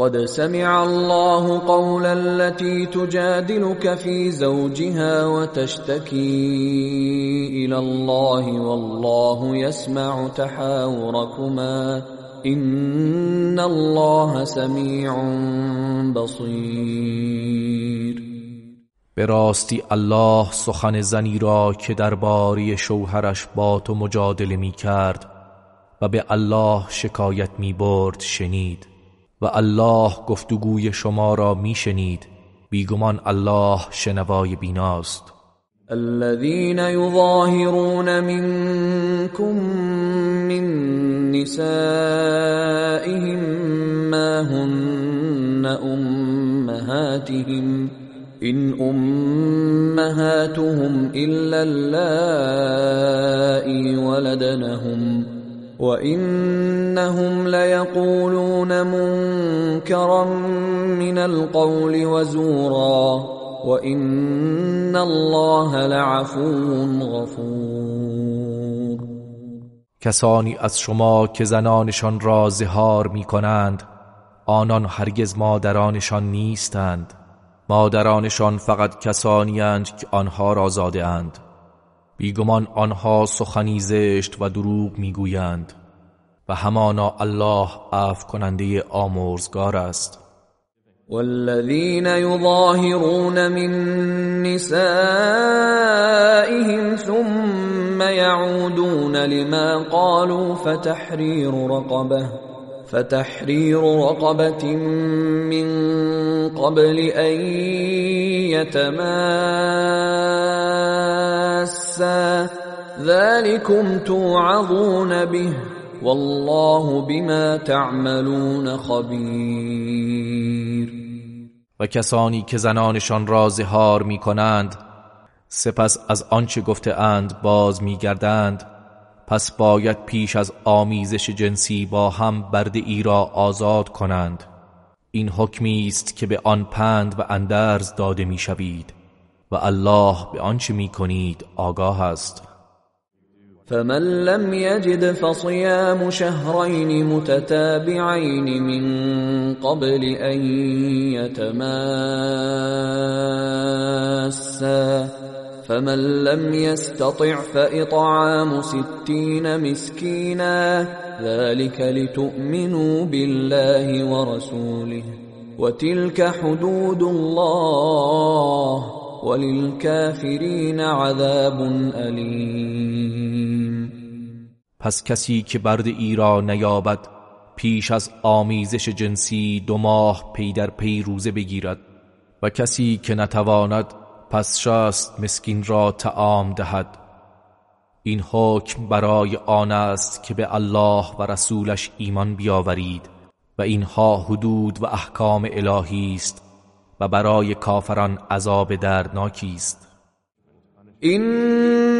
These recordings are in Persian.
قد سمع الله قول التي تجادلك في زوجها وتشتكي إلى الله والله يسمع تحاوركما إن الله سميع بصير. به راستی الله سخن زنی را که درباره شوهرش با تو مجادله می کرد و به الله شکایت می برد شنید. و الله گفتگوی شما را می شنید بیگمان الله شنوای بیناست. الذين يظاهرون منكم من نسائهم ما هن أمهاتهم إن أمهاتهم إلا اللائي ولدنهم. وإنهم ليقولون منكرا من القول وزورا وإن الله لعفو غفور. کسانی از شما که زنانشان را زهار می کنند آنان هرگز مادرانشان نیستند. مادرانشان فقط کسانی که آنها را زاده اند بیگمان آنها سخنی زشت و دروغ می‌گویند و همانا الله عفو کننده آمرزگار است. والذين يظاهرون من نسائهم ثم يعودون لما قالوا فتحرير رقبه. فتحرير رقبة من قبل أن يتماسا. ذلكم توعظون به. والله بما تعملون خبیر و کسانی که زنانشان را زهار می کنند سپس از آنچه گفته اند باز می گردند پس باید پیش از آمیزش جنسی با هم برد ای را آزاد کنند. این حکمی است که به آن پند و اندرز داده می شوید و الله به آنچه می کنید آگاه است. فمن لم يجد فصيام شهرين متتابعين من قبل أن يتماسا فمن لم يستطع فإطعام ستين مسكينا ذلك لتؤمنوا بالله ورسوله وتلك حدود الله وللكافرين عذاب أليم. پس کسی که برد را نیابد پیش از آمیزش جنسی دو ماه پی در پی روزه بگیرد و کسی که نتواند پس شست مسکین را تعام دهد. این حکم برای آن است که به الله و رسولش ایمان بیاورید و اینها حدود و احکام الهی است و برای کافران عذاب دردناکی است.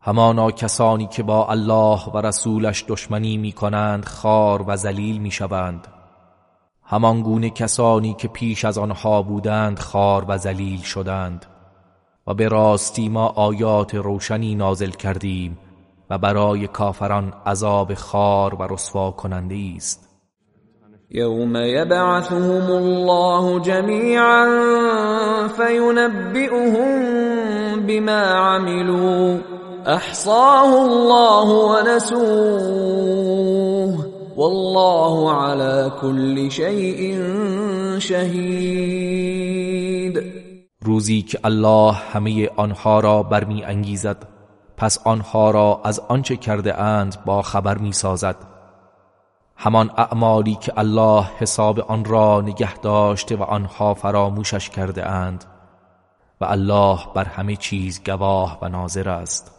همانا کسانی که با الله و رسولش دشمنی می کنند خار و ذلیل می شوند همان گونه کسانی که پیش از آنها بودند خار و ذلیل شدند. و به راستی ما آیات روشنی نازل کردیم و برای کافران عذاب خار و رسوا کننده است. يوم يبعثهم الله جميعا فينبئهم بما عملوا. احصاه الله ونسوه والله على كل شيء شهید روزی که الله همه آنها را برمی انگیزد پس آنها را از آنچه کرده اند با خبر می سازد همان اعمالی که الله حساب آن را نگه داشته و آنها فراموشش کرده اند. و الله بر همه چیز گواه و ناظر است.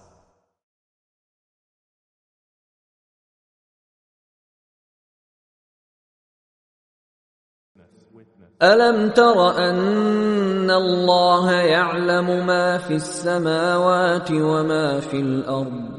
ألم تر أن الله يعلم ما في السماوات وما في الأرض؟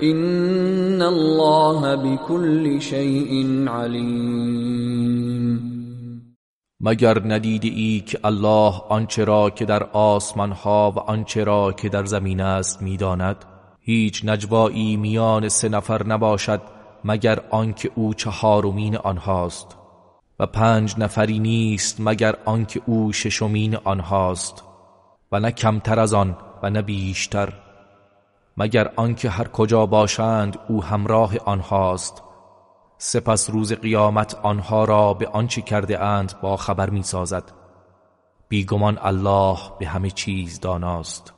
این الله بكل شیء علیم مگر ندیده ای که الله آنچه را که در آسمان ها و آنچه را که در زمین است می‌داند هیچ نجوایی میان سه نفر نباشد مگر آنکه او چهارمین آنهاست و پنج نفری نیست مگر آنکه او ششمین آنهاست و نه کمتر از آن و نه بیشتر مگر آنکه هر کجا باشند او همراه آنهاست. سپس روز قیامت آنها را به آنچه کرده اند با خبر می سازد بیگمان الله به همه چیز داناست.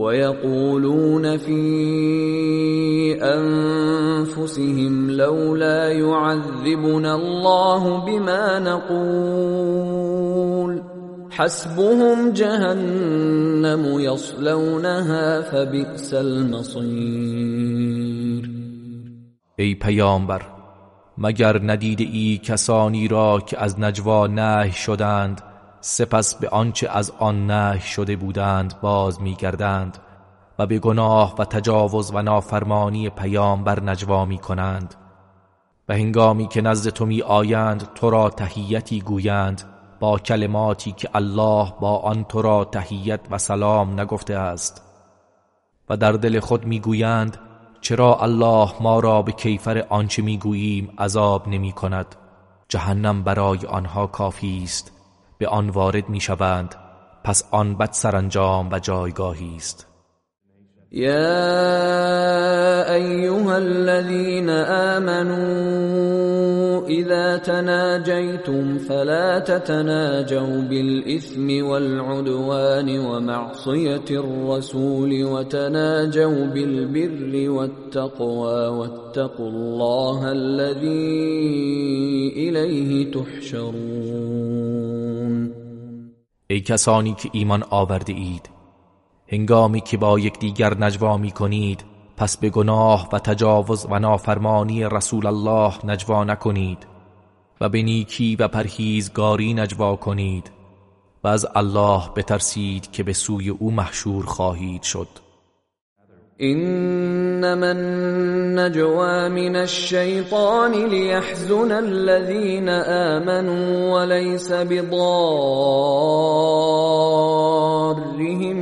ويقولون في انفسهم لولا يعذبنا الله بما نقول حسبهم جهنم يصلونها فبئس المصير. ای پیامبر مگر ندیده ای کسانی را که از نجوا نه شدند سپس به آنچه از آن نه شده بودند باز میگردند و به گناه و تجاوز و نافرمانی پیامبر نجوا می کنند و هنگامی که نزد تو می آیند تو را تحییتی گویند با کلماتی که الله با آن تو را تحییت و سلام نگفته است. و در دل خود می‌گویند چرا الله ما را به کیفر آنچه می‌گوییم عذاب نمی کند جهنم برای آنها کافی است. به آن وارد می‌شوند پس آن بد سرانجام و جایگاهی است. يا أيها الذين آمنوا إذا تناجيتم فلا تتناجوا بالإثم والعدوان ومعصية الرسول وتناجوا بالبر والتقوى واتقوا الله الذي إليه تحشرون. ای کسانی که ایمان آورده اید هنگامی که با یکدیگر نجوا می کنید پس به گناه و تجاوز و نافرمانی رسول الله نجوا نکنید و به نیکی و پرهیزگاری نجوا کنید و از الله بترسید که به سوی او محشور خواهید شد. انما النجوى من الشيطان ليحزن الذين آمنوا وليس بضارهم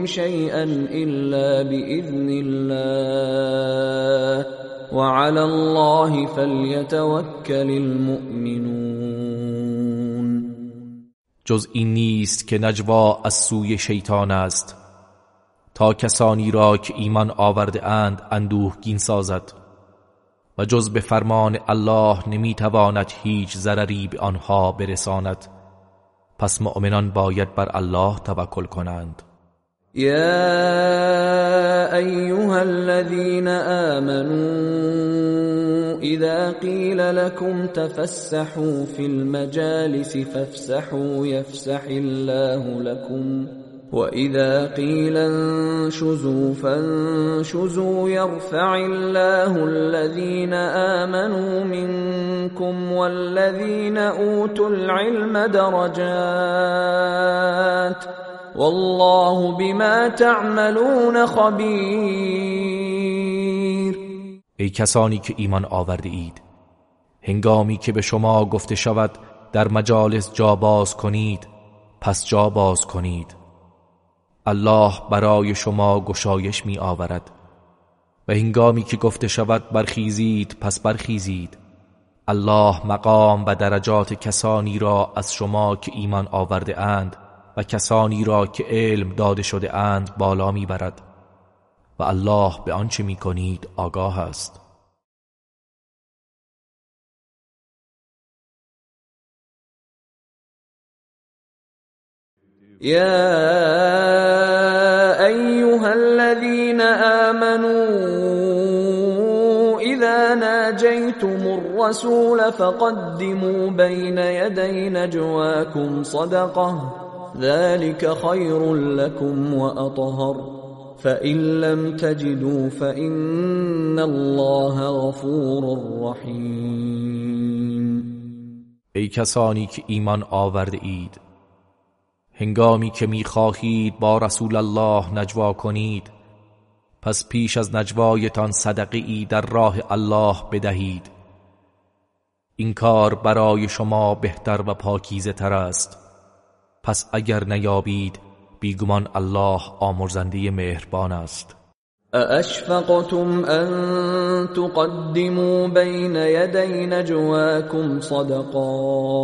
شيئا إلا بإذن الله. وعلى الله فليتوكل المؤمنون. جز این نیست که نجوا از سوی شیطان است. تا کسانی را که ایمان آورده اند اندوهگین سازد. و جز به فرمان الله نمی‌تواند هیچ ضرری به آنها برساند. پس مؤمنان باید بر الله توکل کنند. یا ایها الذين آمنوا اذا قيل لكم تفسحوا في المجالس فافسحوا يفسح الله لكم وإذا قيل انشزوا فانشزوا يرفع الله الذين آمنوا منكم والذين أوتوا العلم درجات والله بما تعملون خبیر ای کسانی که ایمان آورده اید هنگامی که به شما گفته شود در مجالس جا باز کنید پس جا باز کنید. الله برای شما گشایش می آورد. و هنگامی که گفته شود برخیزید پس برخیزید. الله مقام و درجات کسانی را از شما که ایمان آورده اند و کسانی را که علم داده شده اند بالا می برد. و الله به آنچه می کنید آگاه است. يا أيها الذين آمنوا إذا ناجيتم الرسول فقدموا بين يدي نجواكم صدقة ذلك خير لكم وأطهر. فإن لم تجدوا فإن الله غفور رحيم. ای کسانی که ایمان آورده اید هنگامی که می‌خواهید با رسول الله نجوا کنید پس پیش از نجوایتان صدقه ای در راه الله بدهید. این کار برای شما بهتر و پاکیزه تر است. پس اگر نیابید بیگمان الله آمرزنده مهربان است. ااشفقتم ان تقدموا بین یدی نجواكم صدقات؟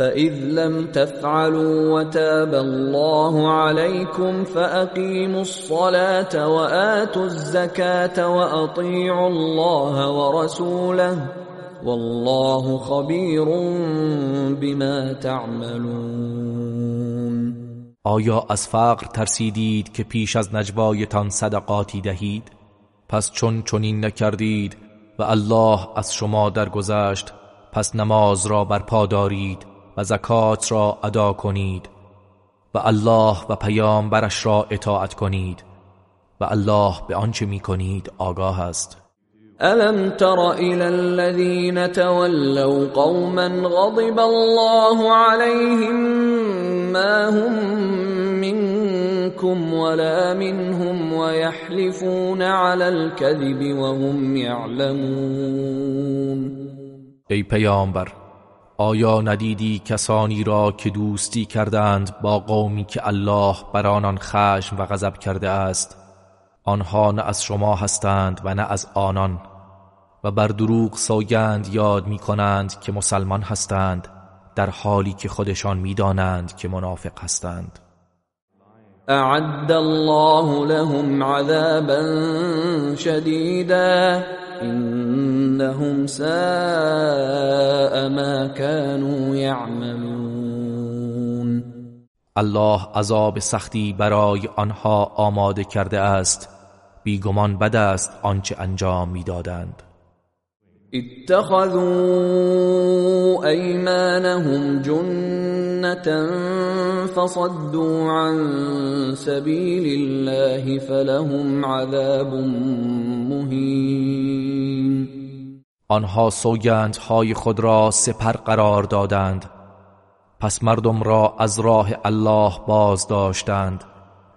فإذ لم تفعلوا وتاب الله عليكم فأقيموا الصلاة وآتوا الزكاة وأطيعوا الله ورسوله والله خبير بما تعملون. آیا از فقر ترسیدید که پیش از نجوایتان صدقاتی دهید؟ پس چون چنین نکردید و الله از شما درگذشت پس نماز را برپا دارید و زکات را ادا کنید و الله و پیامبرش را اطاعت کنید و الله به آنچه می کنید آگاه است. الم تر الى الذين تولوا قوما غضب الله عليهم ما هم منكم ولا منهم ويحلفون على الكذب وهم يعلمون. ای پیامبر آیا ندیدی کسانی را که دوستی کردند با قومی که الله بر آنان خشم و غضب کرده است؟ آنها نه از شما هستند و نه از آنان و بر دروغ سوگند یاد می کنند که مسلمان هستند در حالی که خودشان می‌دانند که منافق هستند. اعد الله لهم عذابا شدیدا انهم ساء ما كانوا يعملون. الله عذاب سختی برای آنها آماده کرده است. بیگمان بد است آنچه انجام می‌دادند. اتخذوا ايمانهم جنة فصدوا عن سبيل الله فلهم عذاب مهین آنها های خود را سپر قرار دادند. پس مردم را از راه الله باز داشتند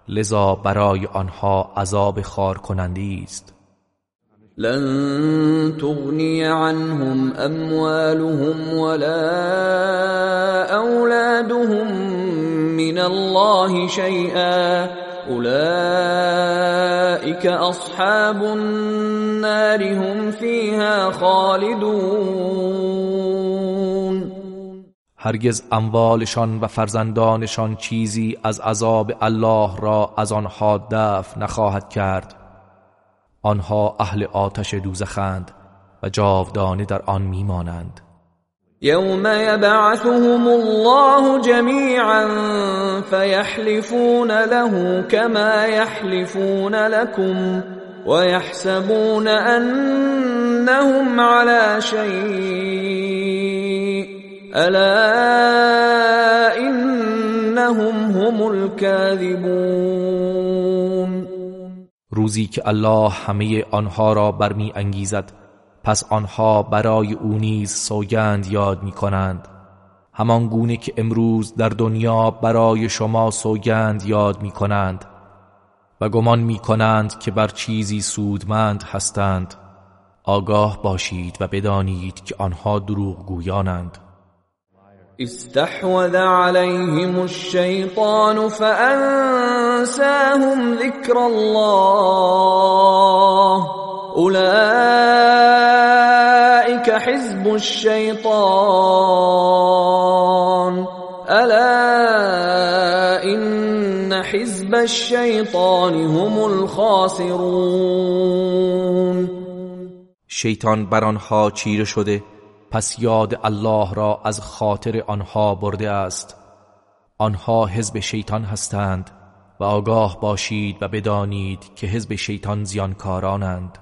لذا برای آنها عذاب خار است. لن تغني عنهم اموالهم ولا اولادهم من الله شيئا. اولئك اصحاب النار هم فيها خالدون. هرگز اموالشان و فرزندانشان چیزی از عذاب الله را از آنها دفع نخواهد کرد. آنها اهل آتش دوزخند و جاودانه در آن میمانند. یوم یبعثهم الله جمیعا فیحلفون له كما يحلفون لكم ويحسبون انهم على شيء الا انهم هم الكاذبون. روزی که الله همه آنها را برمی انگیزد پس آنها برای او نیز سوگند یاد می کنند. همان گونه که امروز در دنیا برای شما سوگند یاد می کنند و گمان می کنند که بر چیزی سودمند هستند. آگاه باشید و بدانید که آنها دروغ گویانند استحوذ عليهم الشيطان فأنساهم ذكر الله. أولئك حزب الشيطان. ألا إن حزب الشيطان هم الخاسرون. شیطان بر آنها چیره شده پس یاد الله را از خاطر آنها برده است. آنها حزب شیطان هستند و آگاه باشید و بدانید که حزب شیطان زیانکارانند.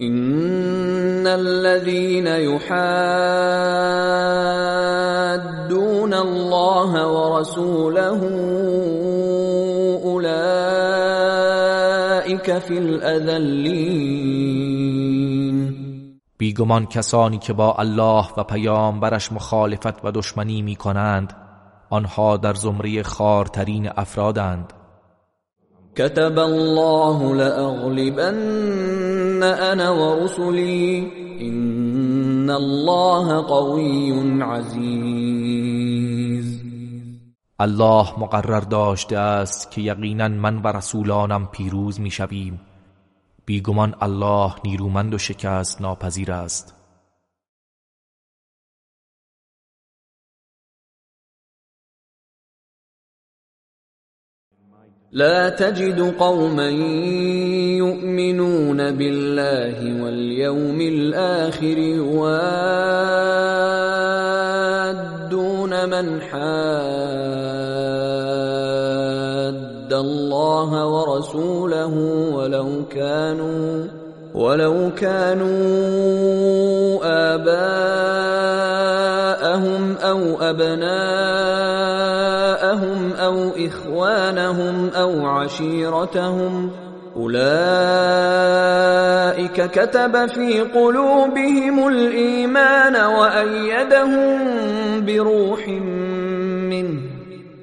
ان الذين يحادون الله ورسوله اولئك في الاذلين بیگمان کسانی که با الله و پیامبرش مخالفت و دشمنی می کنند آنها در زمره خارترین افرادند. كتب الله لأغلبن انا ورسلي ان الله قوی عزیز الله مقرر داشته است که یقینا من و رسولانم پیروز می‌شویم. بیگمان الله نیرومند و شکست ناپذیر است. لا تجد قوما يؤمنون بالله واليوم الآخر يوادون من حاد الله ورسوله ولو كانوا ولو كانوا آباءهم أو أبناءهم أو إخوانهم أو عشيرتهم أولئك كتب في قلوبهم الإيمان وأيدهم بروح منه.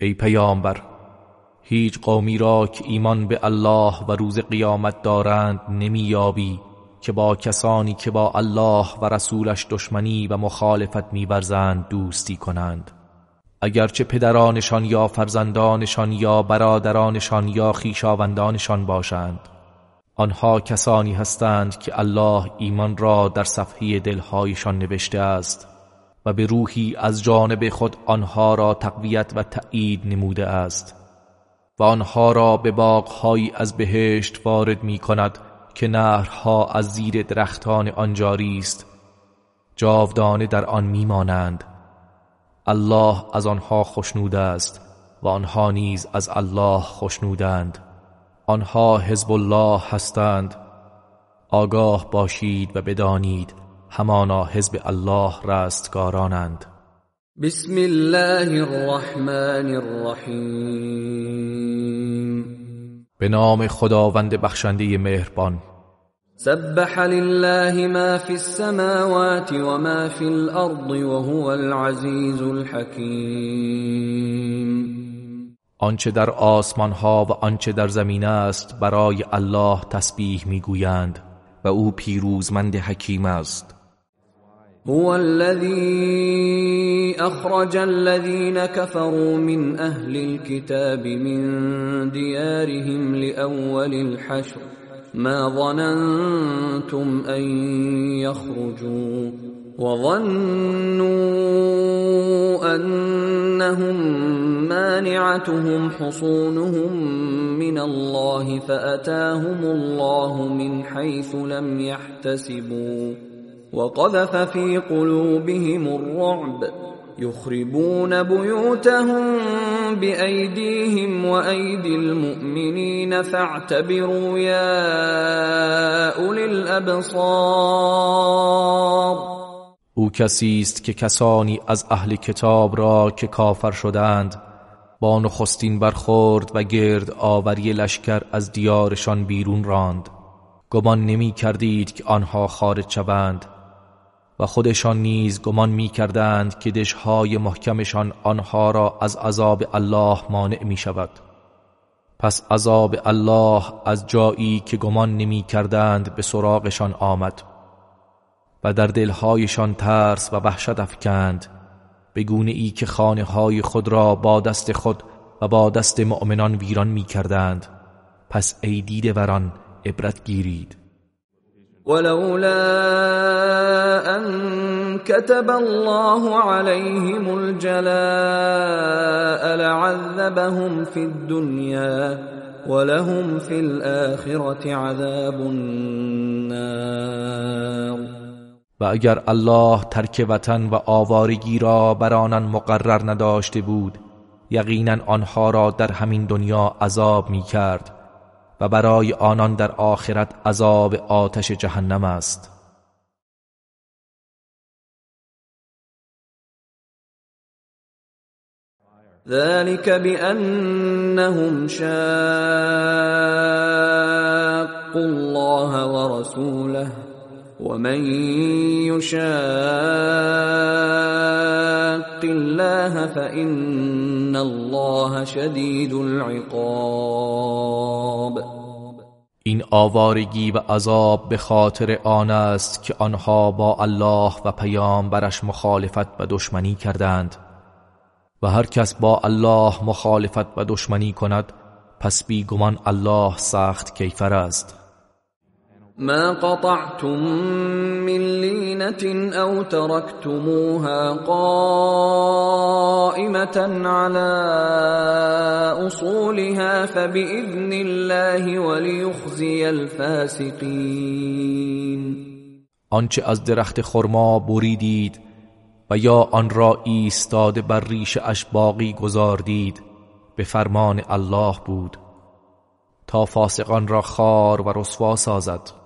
ای پیامبر هیچ قومی را که ایمان به الله و روز قیامت دارند نمییابی که با کسانی که با الله و رسولش دشمنی و مخالفت میورزند دوستی کنند. اگرچه پدرانشان یا فرزندانشان یا برادرانشان یا خیشاوندانشان باشند آنها کسانی هستند که الله ایمان را در صفحه دلهایشان نوشته است. و به روحی از جانب خود آنها را تقویت و تأیید نموده است و آنها را به باغهایی از بهشت وارد می کند که نهرها از زیر درختان آن جاری است. جاودانه در آن میمانند. الله از آنها خشنود است و آنها نیز از الله خشنودند. آنها حزب الله هستند. آگاه باشید و بدانید همانا حزب الله رستگارانند بسم الله الرحمن الرحیم. به نام خداوند بخشنده مهربان. سبح لله ما في السماوات وما في الارض وهو العزيز الحكيم آنچه در آسمان ها و آنچه در زمین است برای الله تسبیح می‌گویند و او پیروزمند حکیم است. هو الذي أخرج الذين كفروا من أهل الكتاب من ديارهم لأول الحشر. ما ظننتم أن يخرجوا وظنوا أنهم مانعتهم حصونهم من الله فأتاهم الله من حيث لم يحتسبوا. وقذف في قلوبهم الرعب يخربون بيوتهم بأيديهم وأيدي المؤمنين فاعتبروا يا أولي الأبصار. او کسی است که کسانی از اهل کتاب را که کافر شدند با نخستین برخورد و گرد آوری لشکر از دیارشان بیرون راند. گمان نمی کردید که آنها خارج شوند. و خودشان نیز گمان می کردند که دشهای محکمشان آنها را از عذاب الله مانع می شود پس عذاب الله از جایی که گمان نمی کردند به سراغشان آمد و در دلهایشان ترس و وحشت افکند به گونه ای که خانه های خود را با دست خود و با دست مؤمنان ویران می کردند پس ای دیده وران عبرت گیرید. ولولا ان كتب الله عليهم الجلاء لعذبهم في الدنيا ولهم في الآخرة عذاب النار. و اگر الله ترک وطن و آوارگی را بر آنان مقرر نداشته بود یقینا آنها را در همین دنیا عذاب می کرد و برای آنان در آخرت عذاب آتش جهنم است. ذلك بأنهم شاقوا الله ورسوله. ومن يشاق الله فإن الله شدید العقاب این آوارگی و عذاب به خاطر آن است که آنها با الله و پیامبرش مخالفت و دشمنی کردند. و هر کس با الله مخالفت و دشمنی کند پس بیگمان الله سخت کیفر است. ما قطعتم من لینة او تركتموها قائمة على اصولها فبإذن الله وليخزي الفاسقين. آنچه از درخت خرما بریدید و یا آن را ایستاده بر ریش اش باقی گذاردید به فرمان الله بود تا فاسقان را خار و رسوا سازد.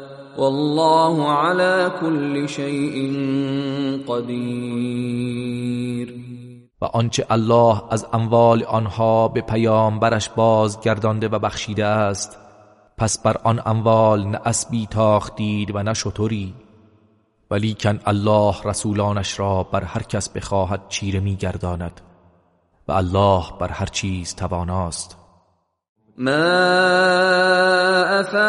والله على كل شيء قدیر و آنچه الله از اموال آنها به پیامبرش بازگردانده و بخشیده است پس بر آن اموال نه اسبی تاختید و نه شطوری ولیکن الله رسولانش را بر هر کس بخواهد چیره میگرداند و الله بر هر چیز تواناست. ما افاء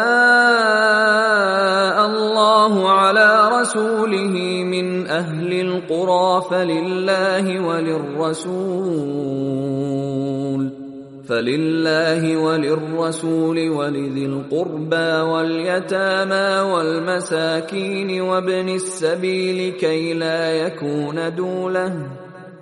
الله على رسوله من أهل القرى فلله وللرسول فلله وللرسول ولذي القربى واليتامى والمساكين وابن السبيل كي لا يكون دوله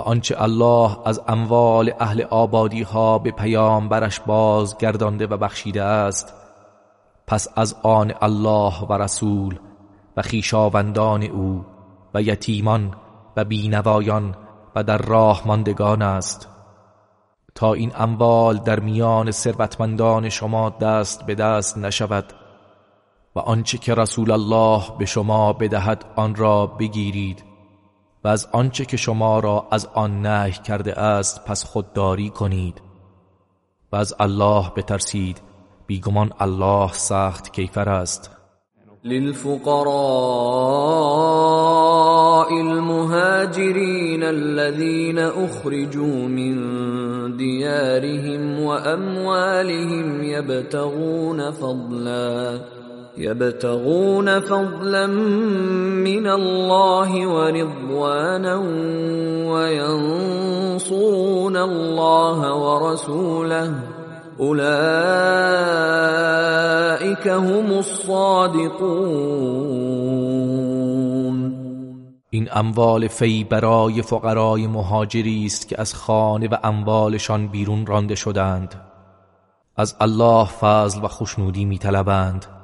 آنچه الله از اموال اهل آبادی ها به پیامبرش بازگردانده و بخشیده است پس از آن الله و رسول و خیشاوندان او و یتیمان و بینوایان و در راه ماندگان است. تا این اموال در میان ثروتمندان شما دست به دست نشود و آنچه که رسول الله به شما بدهد آن را بگیرید. و از آنچه که شما را از آن نهی کرده است پس خودداری کنید و از الله بترسید. بیگمان الله سخت کیفر است. للفقراء المهاجرين الذين اخرجوا من ديارهم واموالهم يبتغون فضلا. يبتغون فضلا من الله ورضوانا وينصرون الله ورسوله. اولئك هم الصادقون. این اموال فی برای فقرای مهاجری است که از خانه و اموالشان بیرون رانده شدند. از الله فضل و خوشنودی میطلبند.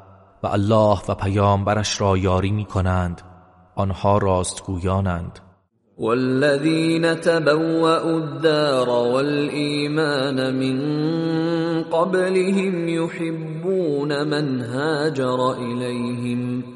الله و پیامبرش را یاری می کنند آنها راستگویانند. والذين تبوأوا الدار والإيمان من قبلهم يحبون من هاجر إليهم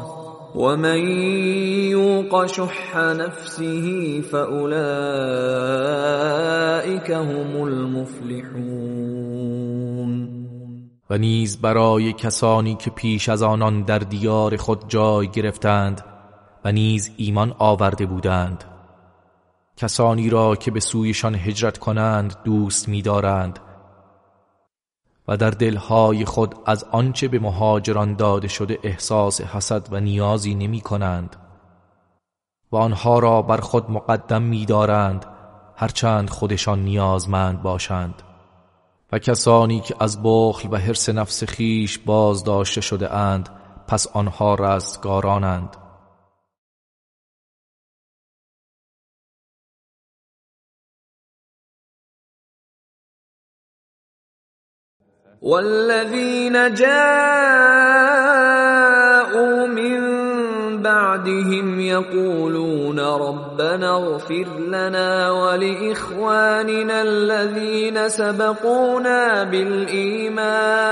ومن يوق شح نفسه فاولئك هم المفلحون و نیز برای کسانی که پیش از آنان در دیار خود جای گرفتند و نیز ایمان آورده بودند. کسانی را که به سویشان هجرت کنند دوست می‌دارند. و در دلهای خود از آنچه به مهاجران داده شده احساس حسد و نیازی نمی کنند و آنها را بر خود مقدم می دارند هرچند خودشان نیازمند باشند. و کسانی که از بخل و حرس نفس خیش باز داشته شده اند پس آنها رستگارانند. والذين جاءوا من بعدهم يقولون ربنا اغفر لنا ولإخواننا الذين سبقونا بالإيمان.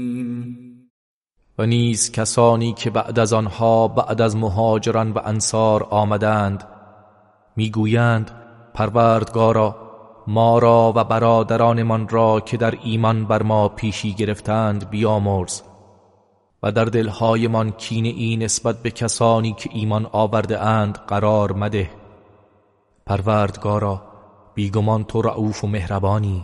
نیز کسانی که بعد از آنها بعد از مهاجران و انصار آمدند می‌گویند پروردگارا ما را و برادرانمان را که در ایمان بر ما پیشی گرفتند بیامرز و در دلهایمان کینه ای نسبت به کسانی که ایمان آورده اند قرار مده. پروردگارا بیگمان تو رعوف و مهربانی.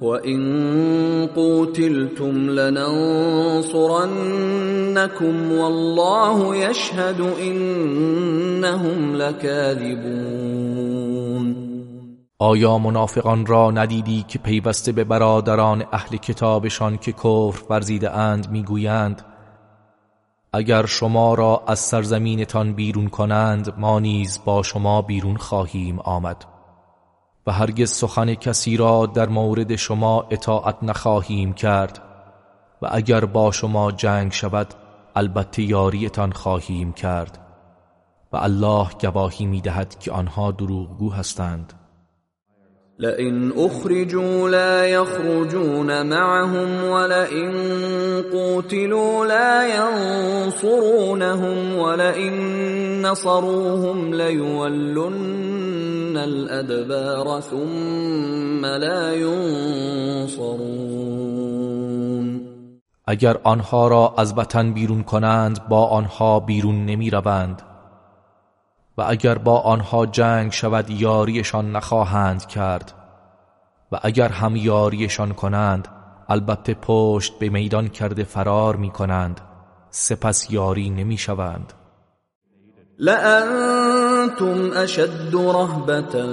وَإِن قُوتِلْتُمْ لَنَنصُرَنَّكُمْ وَاللَّهُ يَشْهَدُ إِنَّهُمْ لَكَاذِبُونَ آیا منافقان را ندیدی که پیوسته به برادران اهل کتابشان که کفر ورزیده اند می‌گویند اگر شما را از سرزمینتان بیرون کنند ما نیز با شما بیرون خواهیم آمد. و هرگز سخن کسی را در مورد شما اطاعت نخواهیم کرد و اگر با شما جنگ شود البته یاریتان خواهیم کرد و الله گواهی می‌دهد که آنها دروغگو هستند. لئن اخرجوا لا يخرجون معهم ولئن قوتلوا لا ينصرونهم ولئن نصروهم ليولن الادبار ثم لا ينصرون. اگر آنها را از وطن بیرون کنند با آنها بیرون نمی روند. و اگر با آنها جنگ شود یاریشان نخواهند کرد. و اگر هم یاریشان کنند البته پشت به میدان کرده فرار می کنند سپس یاری نمی شوند لأنتم اشد رهبة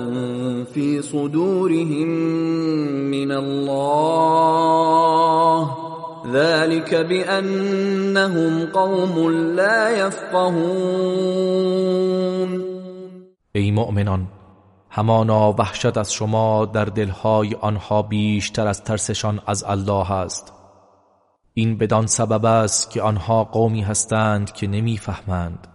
في صدورهم من الله. ذلك بأنهم قوم لا يفقهون ای مؤمنان همانا وحشت از شما در دلهای آنها بیشتر از ترسشان از الله است. این بدان سبب است که آنها قومی هستند که نمی‌فهمند.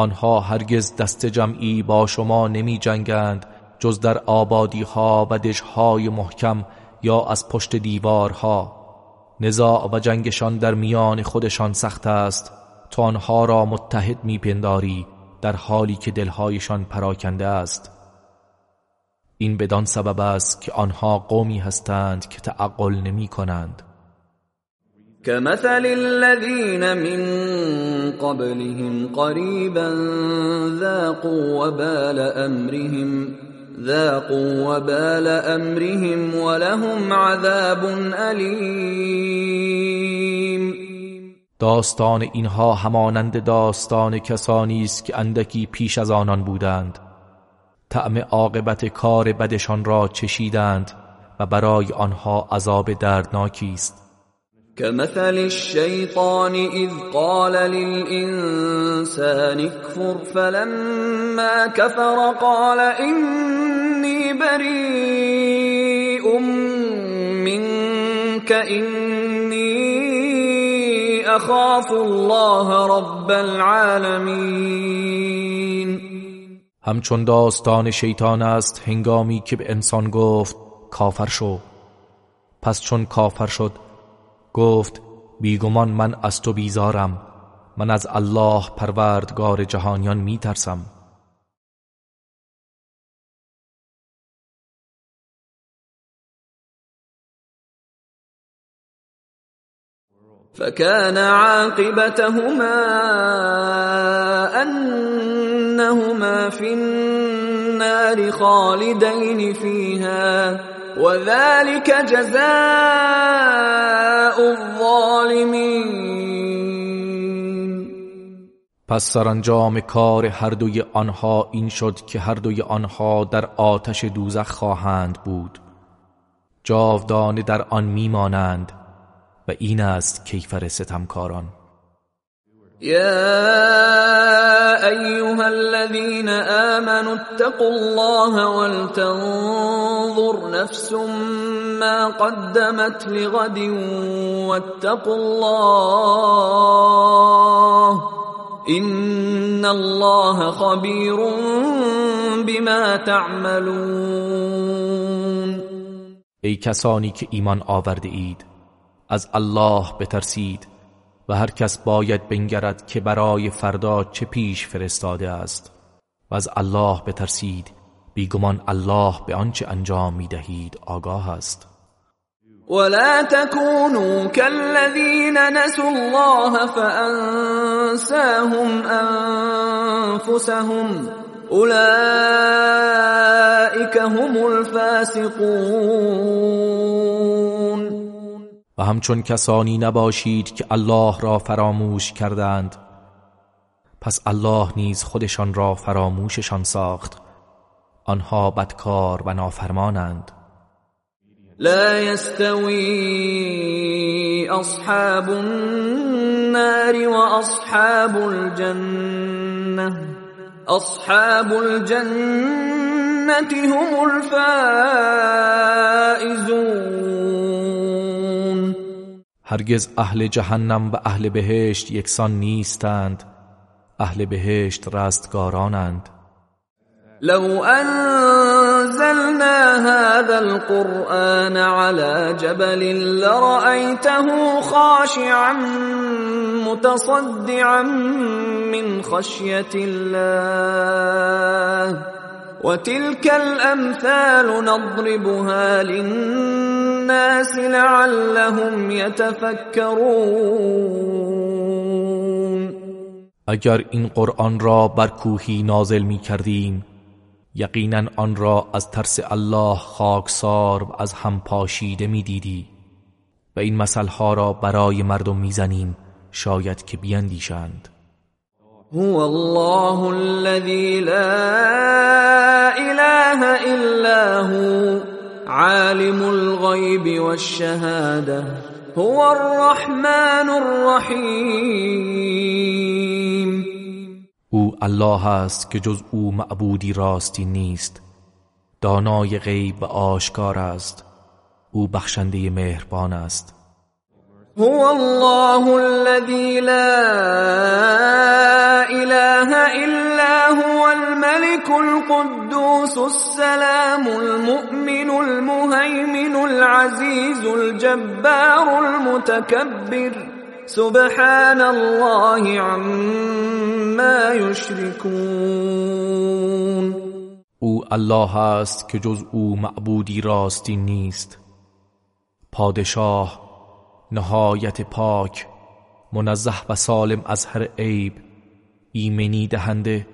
آنها هرگز دست جمعی با شما نمی جنگند جز در آبادی ها و دشهای محکم یا از پشت دیوارها. نزاع و جنگشان در میان خودشان سخت است. تو آنها را متحد میپنداری در حالی که دلهایشان پراکنده است. این بدان سبب است که آنها قومی هستند که تعقل نمی کنند. كمثل الذين من قبلهم قريبا ذاقوا وبال امرهم ذاقوا وبال امرهم ولهم عذاب الیم داستان اینها همانند داستان کسانی است که اندکی پیش از آنان بودند. طعم عاقبت کار بدشان را چشیدند و برای آنها عذاب دردناکی است. كمثل الشيطان إذ قال للإنسان اكفر فلما كفر قال إني بريء منك إني أخاف الله رب العالمين. همچون داستان شیطان است هنگامی که به انسان گفت کافر شو. پس چون کافر شد گفت بیگمان من از تو بیزارم. من از الله پروردگار جهانیان میترسم. فكان عاقبتهما أنهما في النار خالدين فيها. وذلك جزاء الظالمین پس سرانجام کار هر دوی آنها این شد که هر دوی آنها در آتش دوزخ خواهند بود. جاودانه در آن میمانند و این است کیفر ستمکاران. يا ايها الذين امنوا اتقوا الله ولتنظر نفس ما قدمت لغد واتقوا الله ان الله خبير بما تعملون. ای کسانی که ایمان آورده اید از الله بترسید. و هر کس باید بنگرد که برای فردا چه پیش فرستاده است. و از الله بترسید بیگمان الله به آنچه انجام می‌دهید آگاه است. ولا تكونوا كالذين نسوا الله فانساهم انفسهم اولئك هم الفاسقون. و همچون کسانی نباشید که الله را فراموش کردند. پس الله نیز خودشان را فراموششان ساخت. آنها بدکار و نافرمانند. لا يستوي اصحاب النار واصحاب الجنه اصحاب الجنه هم الفائزون. هرگز اهل جهنم و اهل بهشت یکسان نیستند. اهل بهشت رستگارانند. لو انزلنا هذا القرآن على جبل لرأيته خاشعا متصدعا من خشية الله. وتلك الأمثال نضربها للناس لعلهم يتفكرون. اگر این قرآن را بر کوهی نازل می کردیم یقینا آن را از ترس الله خاکسار و از هم پاشیده می دیدی و این مسئله را برای مردم می‌زنیم شاید که بیندیشند هو الله الذي لا اله الا هو. عالم الغيب والشهاده هو الرحمن الرحیم او الله است که جز او معبودی راستی نیست. دانای غیب و آشکار است. او بخشنده مهربان است. هو الله الذي لا إله إلا هو الملك القدوس السلام المؤمن المهيمن العزيز الجبار المتكبر. سبحان الله عما يشركون. أو الله است که جز أو معبودی راستی نیست. پادشاه نهایت پاک منزه و سالم از هر عیب ایمنی دهنده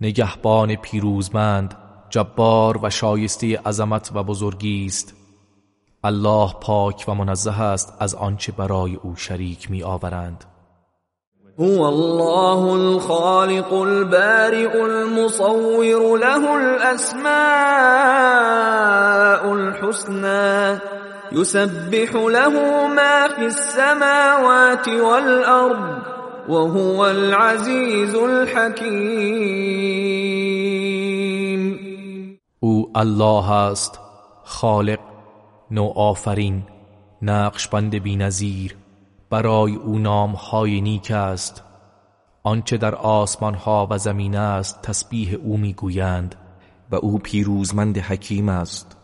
نگهبان پیروزمند جبار و شایسته عظمت و بزرگی است الله پاک و منزه است از آنچه برای او شریک می آورند هو الله الخالق البارئ المصور له الاسماء الحسنى. يسبح له ما في السماوات والارض وهو العزيز الحكيم. او الله است خالق نو آفرین نقشبند بینظیر برای او نام های نیک است. آنچه در آسمان ها و زمین است تسبیح او می‌گویند و او پیروزمند حکیم است.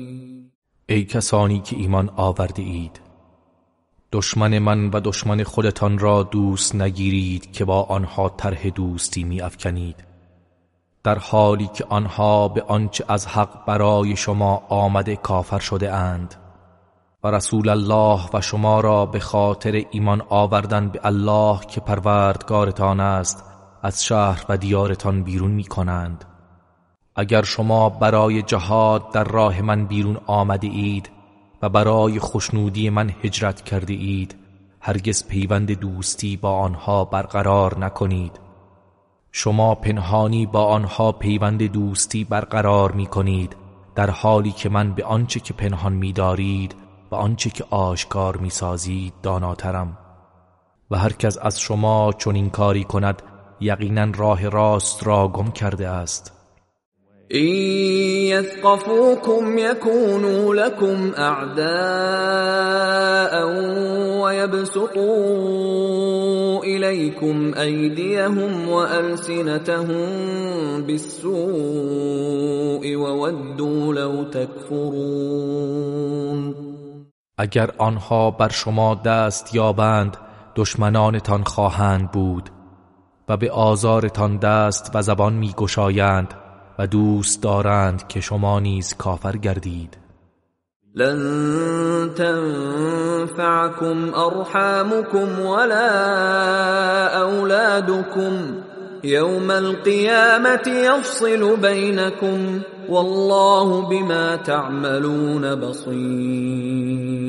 ای کسانی که ایمان آورده اید دشمن من و دشمن خودتان را دوست نگیرید که با آنها طرح دوستی می افکنید در حالی که آنها به آنچه از حق برای شما آمده کافر شده اند و رسول الله و شما را به خاطر ایمان آوردن به الله که پروردگارتان است از شهر و دیارتان بیرون می کنند اگر شما برای جهاد در راه من بیرون آمده اید و برای خوشنودی من هجرت کرده اید هرگز پیوند دوستی با آنها برقرار نکنید. شما پنهانی با آنها پیوند دوستی برقرار می کنید در حالی که من به آنچه که پنهان می‌دارید و آنچه که آشکار می‌سازید داناترم. و هر کس از شما چون این کاری کند یقینا راه راست را گم کرده است. این یثقفوکم یکونوا لكم اعداء ويبسطوا الیکم ایدیهم والسنتهم بالسوء وودوا لو تکفرون اگر آنها بر شما دست یابند دشمنانتان خواهند بود و به آزارتان دست و زبان میگشایند. و دوست دارند که شما نیز کافر گردید. لن تنفعكم ارحامكم ولا اولادكم يوم القيامه يفصل بينكم والله بما تعملون بصير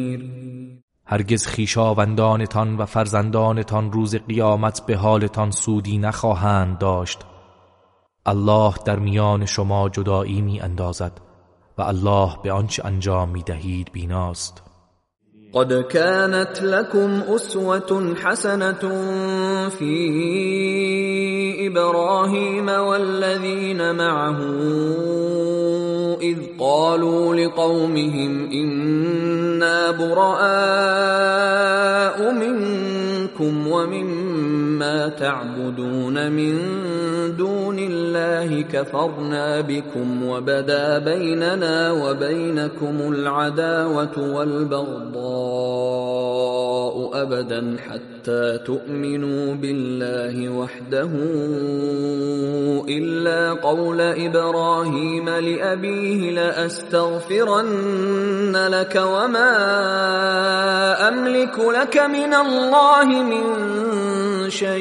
هرگز خیشاوندانتان و فرزندانتان روز قیامت به حالتان سودی نخواهند داشت. الله در میان شما جدایی می اندازد و الله به آنچه انجام می دهید بیناست. قد كانت لكم أسوة حسنة في إبراهيم والذين معه إذ قالوا لقومهم إنا براء منكم ومما تعبدون من دون الله كفرنا بكم وبدا بيننا وبينكم العداوة والبغضاء أبدا حتى تؤمنوا بالله وحده إلا قول إبراهيم لأبيه لأستغفرن لك وما أملك لك من الله من شيء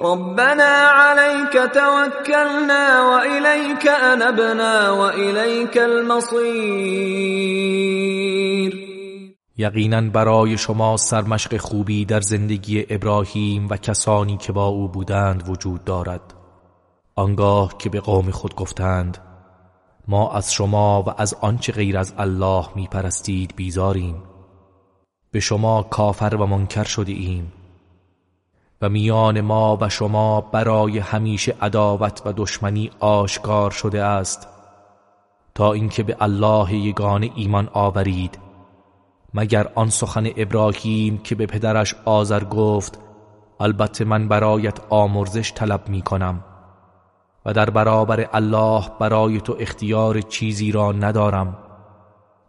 ربنا عليك توكلنا وإليك أنبنا وإليك المصير. یقینا برای شما سرمشق خوبی در زندگی ابراهیم و کسانی که با او بودند وجود دارد. آنگاه که به قوم خود گفتند ما از شما و از آنچه غیر از الله می پرستید بیزاریم. به شما کافر و منکر شده ایم و میان ما و شما برای همیشه عداوت و دشمنی آشکار شده است تا اینکه به الله یگانه ایمان آورید. مگر آن سخن ابراهیم که به پدرش آذر گفت البته من برایت آمرزش طلب می کنم و در برابر الله برای تو اختیار چیزی را ندارم.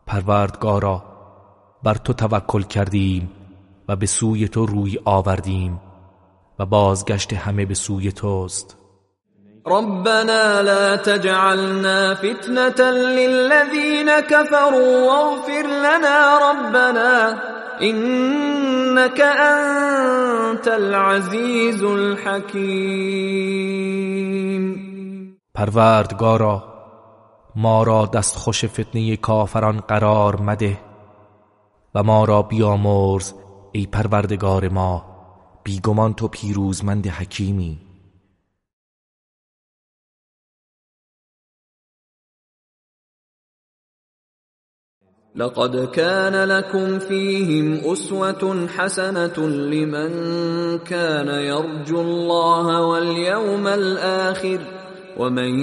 پروردگارا بر تو توکل کردیم و به سوی تو روی آوردیم و بازگشت همه به سوی توست. ربنا لا تجعلنا فتنة للذين كفروا واغفر لنا ربنا إنك أنت العزيز الحكيم پروردگارا ما را دست خوش فتنه کافران قرار مده و ما را بیامرز ای پروردگار ما بیگمان تو پیروزمند حکیمی. لقد كان لكم فيهم أسوة حسنة لمن كان يرجو الله واليوم الآخر. ومن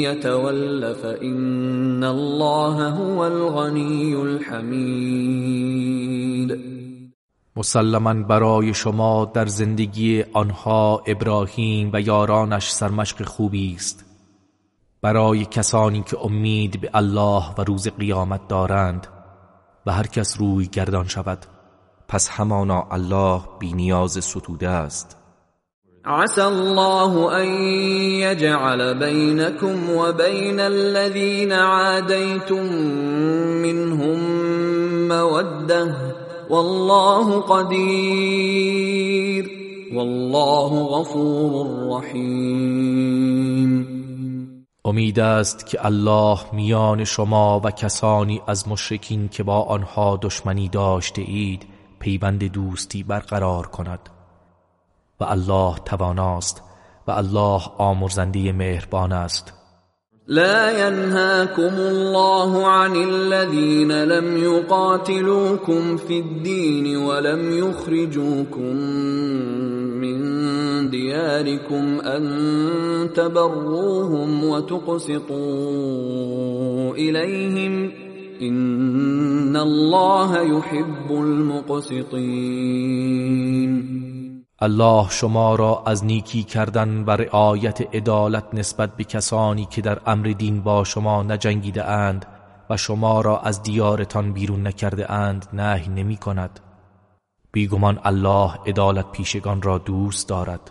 يتول فإن الله هو الغني الحميد. مسلما برای شما در زندگی آنها ابراهیم و یارانش سرمشق خوبی است. برای کسانی که امید به الله و روز قیامت دارند و هر کس روی گردان شود پس همانا الله بی نیاز ستوده است. عسى الله ان يجعل بينكم وبين الذين عاديتم منهم موده والله قدیر والله غفور رحیم امید است که الله میان شما و کسانی از مشرکین که با آنها دشمنی داشته اید پیوند دوستی برقرار کند. و الله تواناست و الله آمرزنده مهربان است. لا ينهاكم الله عن الذين لم يقاتلوكم في الدين ولم يخرجوكم من دياركم ان تبروهم وتقسطوا اليهم ان الله يحب المقسطين الله شما را از نیکی کردن و رعایت عدالت نسبت به کسانی که در امر دین با شما نجنگیده اند و شما را از دیارتان بیرون نکرده اند نهی نمی کند. بیگمان الله عدالت پیشگان را دوست دارد.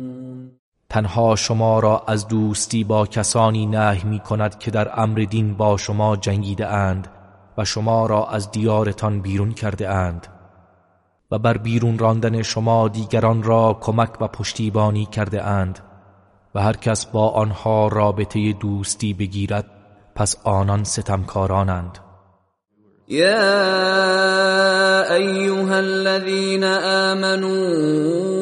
تنها شما را از دوستی با کسانی نهی می کند که در امر دین با شما جنگیده اند و شما را از دیارتان بیرون کرده اند. و بر بیرون راندن شما دیگران را کمک و پشتیبانی کرده اند و هر کس با آنها رابطه دوستی بگیرد پس آنان ستمکارانند. یا ایها الذین آمنوا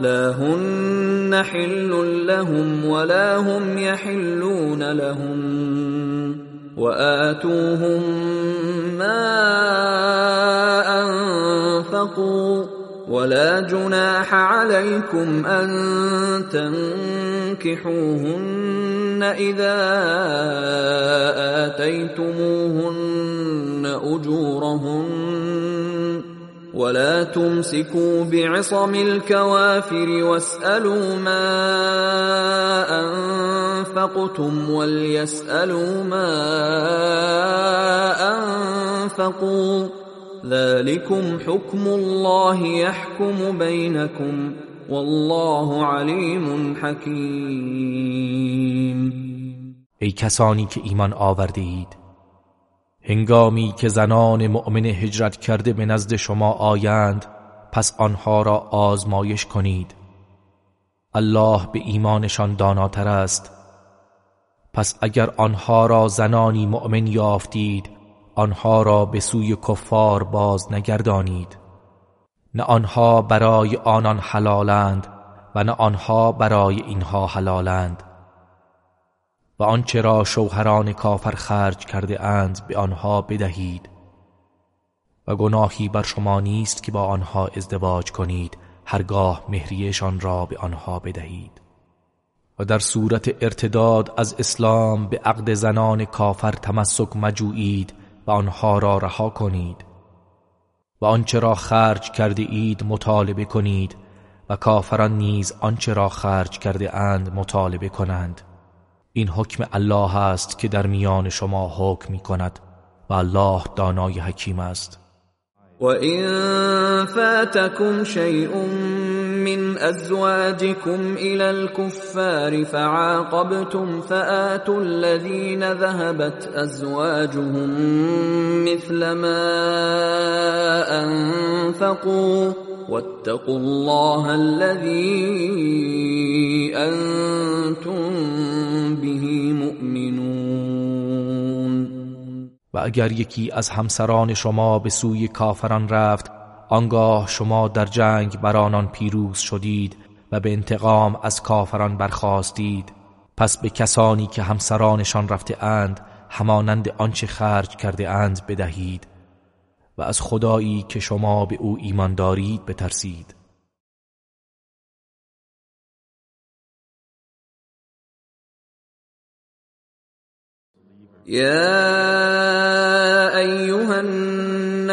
لا هن حل لهم ولا هم يحلون لهم وآتوهم ما أنفقوا ولا جناح عليكم أن تنكحوهن إذا آتيتموهن أجورهن ولا تمسكوا بعصم الكوافر واسألوا ما أنفقتم وليسألوا ما أنفقوا ذلكم حكم الله يحكم بينكم والله علیم حکیم ای کسانی که ایمان آورده اید هنگامی که زنان مؤمن هجرت کرده به نزد شما آیند پس آنها را آزمایش کنید. الله به ایمانشان داناتر است. پس اگر آنها را زنانی مؤمن یافتید آنها را به سوی کفار باز نگردانید. نه آنها برای آنان حلالند و نه آنها برای اینها حلالند. و آنچه را شوهران کافر خرج کرده اند به آنها بدهید. و گناهی بر شما نیست که با آنها ازدواج کنید هرگاه مهریشان را به آنها بدهید. و در صورت ارتداد از اسلام به عقد زنان کافر تمسک مجویید و آنها را رها کنید. و آنچه را خرج کرده اید مطالبه کنید و کافران نیز آنچه را خرج کرده اند مطالبه کنند. این حکم الله است که در میان شما حکم می کند و الله دانای حکیم است. و این فاتکم شیء من ازواجكم الى الكفار فعاقبتم فآتوا الذين ذهبت ازواجهم مثل ما انفقوا واتقوا الله الذي انتم به مؤمنون. و اگر یکی از همسران شما به سوی کافران رفت آنگاه شما در جنگ بر آنان پیروز شدید و به انتقام از کافران برخواستید پس به کسانی که همسرانشان رفته اند همانند آنچه خرج کرده اند بدهید. و از خدایی که شما به او ایمان دارید بترسید. یا ایها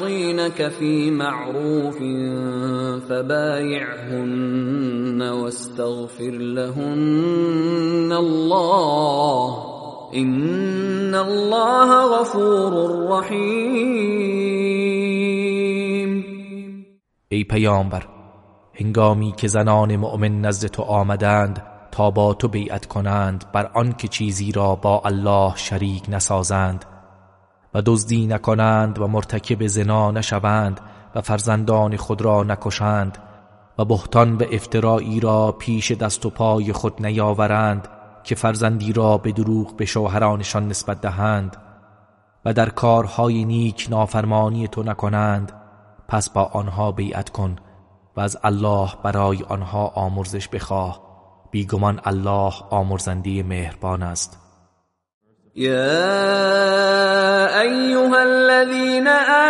يعصينك في معروف فبايعهن واستغفر لهن الله. ان الله غفور رحیم ای پیامبر هنگامی که زنان مؤمن نزد تو آمدند تا با تو بیعت کنند بر آنکه چیزی را با الله شریک نسازند و دزدی نکنند و مرتکب زنا نشوند و فرزندان خود را نکشند و بهتان و افترایی را پیش دست و پای خود نیاورند که فرزندی را به دروغ به شوهرانشان نسبت دهند و در کارهای نیک نافرمانی تو نکنند پس با آنها بیعت کن و از الله برای آنها آمرزش بخواه. بیگمان الله آمرزنده مهربان است. يا أيها الذين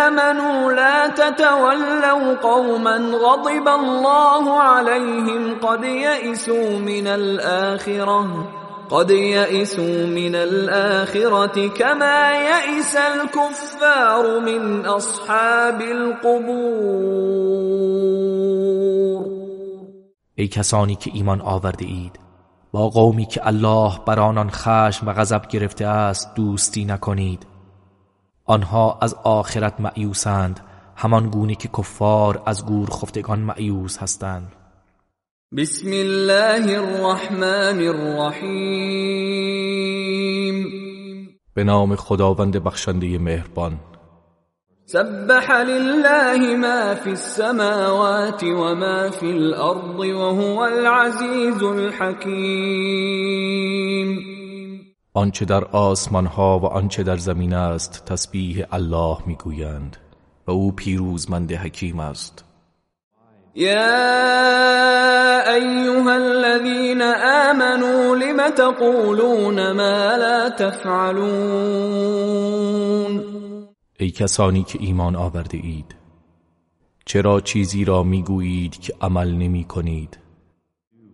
آمنوا لا تتولوا قوما غضب الله عليهم قد يئسوا من الآخرة قد يئسوا من الآخرة كما يئس الكفار من أصحاب القبور. ای کسانی که ایمان آورده اید با قومی که الله بر آنان خشم و غضب گرفته است دوستی نکنید. آنها از آخرت معیوسند همان گونه که کفار از گور خفتگان معیوس هستند. بسم الله الرحمن الرحیم. به نام خداوند بخشنده مهربان سبح لله ما في السماوات وما في الارض وهو العزيز الحكيم. آنچه در آسمان ها و آنچه در زمین است تسبیح الله می‌گویند. و او پیروزمند حکیم است. يا ايها الذين امنوا لم تقولون ما لا تفعلون؟ ای کسانی که ایمان آورده اید. چرا چیزی را می‌گویید که عمل نمی کنید؟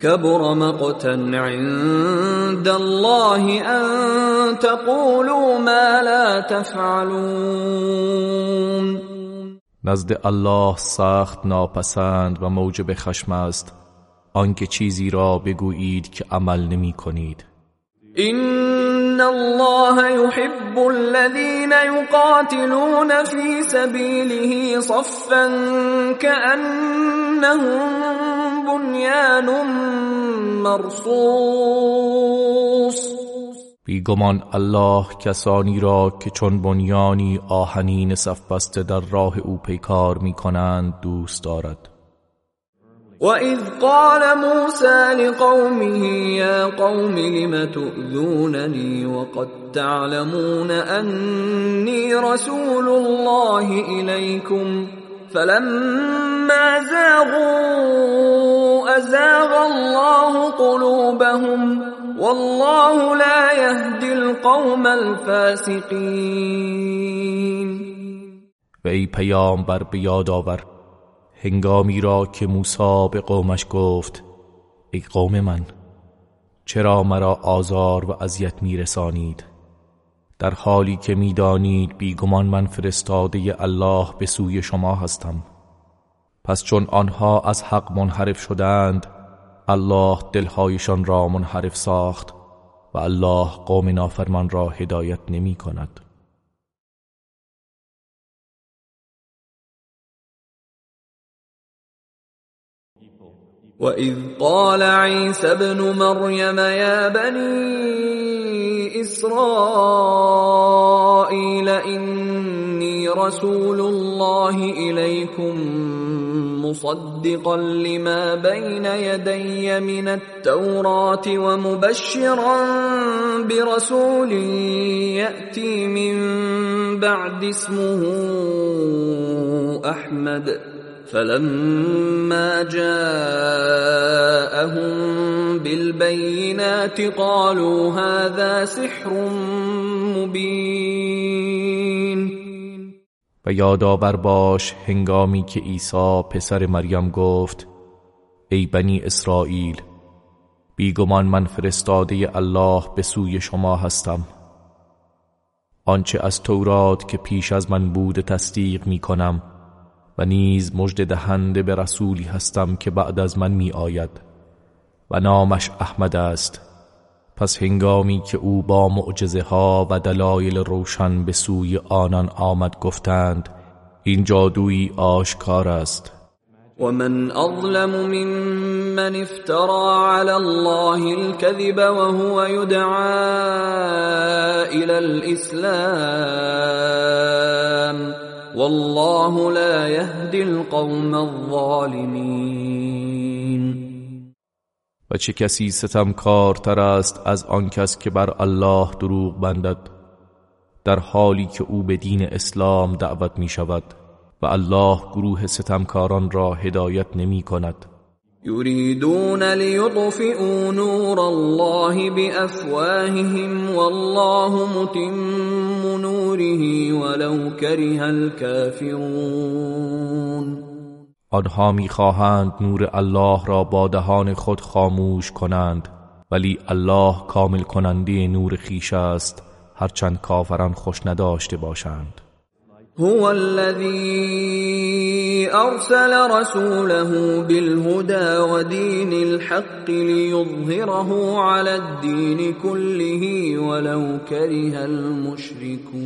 كبر مقتا عند الله ان تقولوا ما لا تفعلون. نزد الله سخت ناپسند و موجب خشم است. آنکه چیزی را بگویید که عمل نمی کنید. ان الله يحب الذين يقاتلون في سبيله صفا كأنهم بنيان مرصوص. بیگمان الله کسانی را که چون بنیانی آهنین صف بسته در راه او پیکار می کنند دوست دارد. وَإِذْ قَالَ مُوسَى لِقَوْمِهِ يَا قَوْمِ لِمَ تُؤْذُونَنِي وَقَدْ تَعْلَمُونَ أَنِّي رَسُولُ اللَّهِ إِلَيْكُمْ فَلَمَّا زَاغُوا أَزَاغَ اللَّهُ قُلُوبَهُمْ وَاللَّهُ لَا يَهْدِي الْقَوْمَ الْفَاسِقِينَ و ای پیامبر به یاد هنگامی را که موسی به قومش گفت ای قوم من چرا مرا آزار و اذیت میرسانید؟ در حالی که می‌دانید بیگمان من فرستاده الله به سوی شما هستم. پس چون آنها از حق منحرف شدند الله دلهایشان را منحرف ساخت و الله قوم نافرمان را هدایت نمی کند وَإِذْ قَالَ عِيسَى ابْنُ مَرْيَمَ يَا بَنِي إِسْرَائِيلَ إِنِّي رَسُولُ اللَّهِ إِلَيْكُمْ مُصَدِّقًا لِمَا بَيْنَ يَدَيَّ مِنَ التَّوْرَاةِ وَمُبَشِّرًا بِرَسُولٍ يَأْتِي مِن بعد اسمه احمد فلما جاءهم بالبينات قالوا هذا سحر مبین و یادآور باش هنگامی که عیسی پسر مریم گفت ای بنی اسرائیل بیگمان من فرستاده الله به سوی شما هستم. آنچه از تورات که پیش از من بود تصدیق می کنم و نیز مژده دهنده به رسولی هستم که بعد از من می آید و نامش احمد است. پس هنگامی که او با معجزه ها و دلایل روشن به سوی آنان آمد گفتند این جادویی آشکار است. ومن اظلم ممن افترى على الله الكذب وهو يدعى الى الاسلام. والله لا يهدي القوم الظالمين. و چه کسی ستمکارتر است از آن کس که بر الله دروغ بندد در حالی که او به دین اسلام دعوت می شود و الله گروه ستمکاران را هدایت نمی کند یریدون لیطفئوا نور الله بافواههم والله متم نوره ولو کره الكافرون. آنها می‌خواهند نور الله را با دهان خود خاموش کنند ولی الله کامل کننده نور خیش است هرچند کافران خوش نداشته باشند. هو الذي ارسل رسوله بالهدى ودين الحق ليظهره على الدين كله ولو كره المشركون.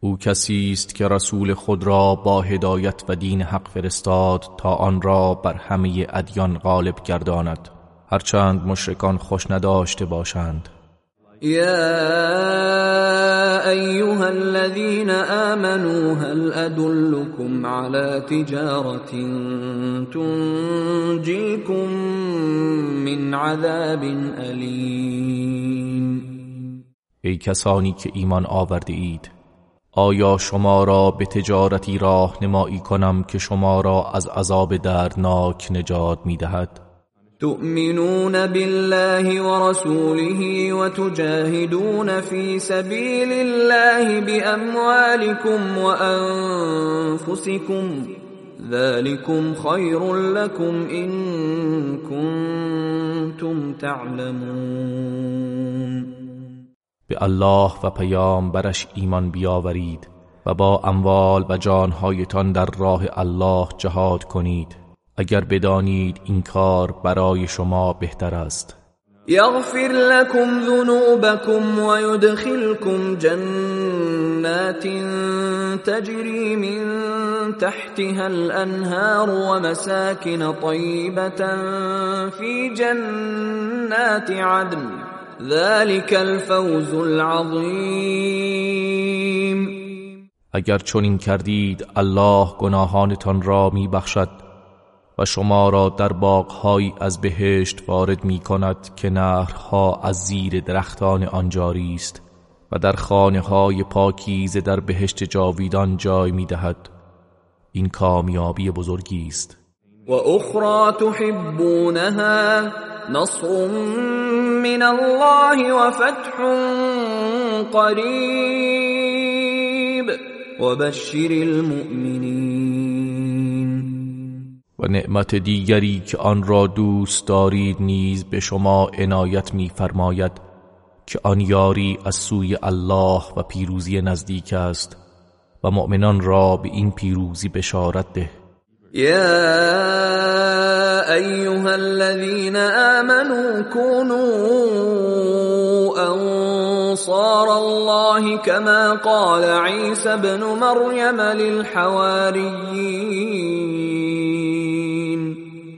او کسی است که رسول خود را با هدایت و دین حق فرستاد تا آن را بر همه ادیان غالب گرداند. هرچند مشرکان خوش نداشته باشند. يا ايها الذين امنوا هل ادلكم على تجاره تنجيكم من عذاب الیم ای کسانی که ایمان آورده اید آیا شما را به تجارتی راه نمایی کنم که شما را از عذاب دردناک نجات می‌دهد؟ تؤمنون بالله ورسوله وتجاهدون في سبيل الله باموالكم وانفسكم ذلكم خير لكم ان كنتم تعلمون. به الله و پیامبرش ایمان بیاورید و با اموال و جانهایتان در راه الله جهاد کنید. اگر بدانید این کار برای شما بهتر است. یغفر لكم ذنوبكم ويدخلكم جنات تجري من تحتها الانهار ومساكن طيبة في جنات عدن. ذلك الفوز العظیم. اگر چنین کردید الله گناهانتان را میبخشد. و شما را در باغهایی از بهشت وارد می کند که نهرها از زیر درختان آن جاری است و در خانه های پاکیزه در بهشت جاویدان جای می دهد این کامیابی بزرگی است. و اخرى تحبونها نصر من الله و فتح قریب. و بشر المؤمنین. و نعمت دیگری که آن را دوست دارید نیز به شما عنایت می‌فرماید که آن یاری از سوی الله و پیروزی نزدیک است و مؤمنان را به این پیروزی بشارت ده. یا ایها الذين آمنوا كونوا انصار الله كما قال عيسى ابن مريم للحواريين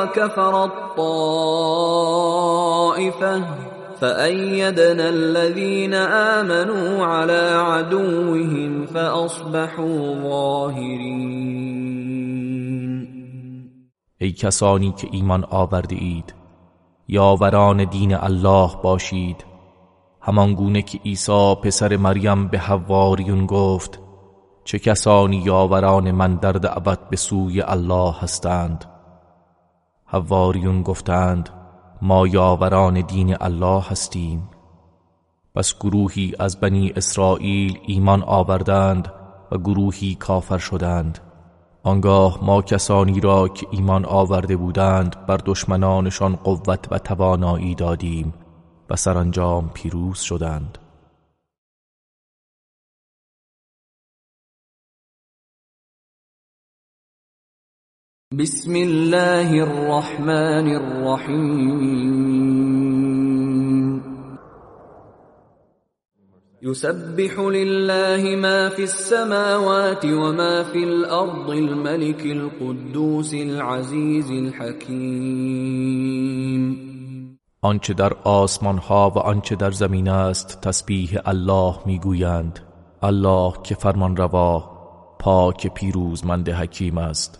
وكفرت طائفة فأيدنا الذين آمنوا على عدوهم فأصبحوا ظاهرين. ای کسانی که ایمان آورده اید یاوران دین الله باشید. همان گونه که عیسی پسر مریم به حواریون گفت چه کسانی یاوران من در دعوت به سوی الله هستند؟ حواریون گفتند ما یاوران دین الله هستیم. پس گروهی از بنی اسرائیل ایمان آوردند و گروهی کافر شدند. آنگاه ما کسانی را که ایمان آورده بودند بر دشمنانشان قوت و توانایی دادیم و سرانجام پیروز شدند. بسم الله الرحمن الرحیم يسبح لله ما في السماوات وما في الأرض الملك القدوس العزيز الحكيم. آنچه در آسمان ها و آنچه در زمین است تسبیح الله می‌گویند. الله که فرمان روا پاک پیروزمند حکیم است.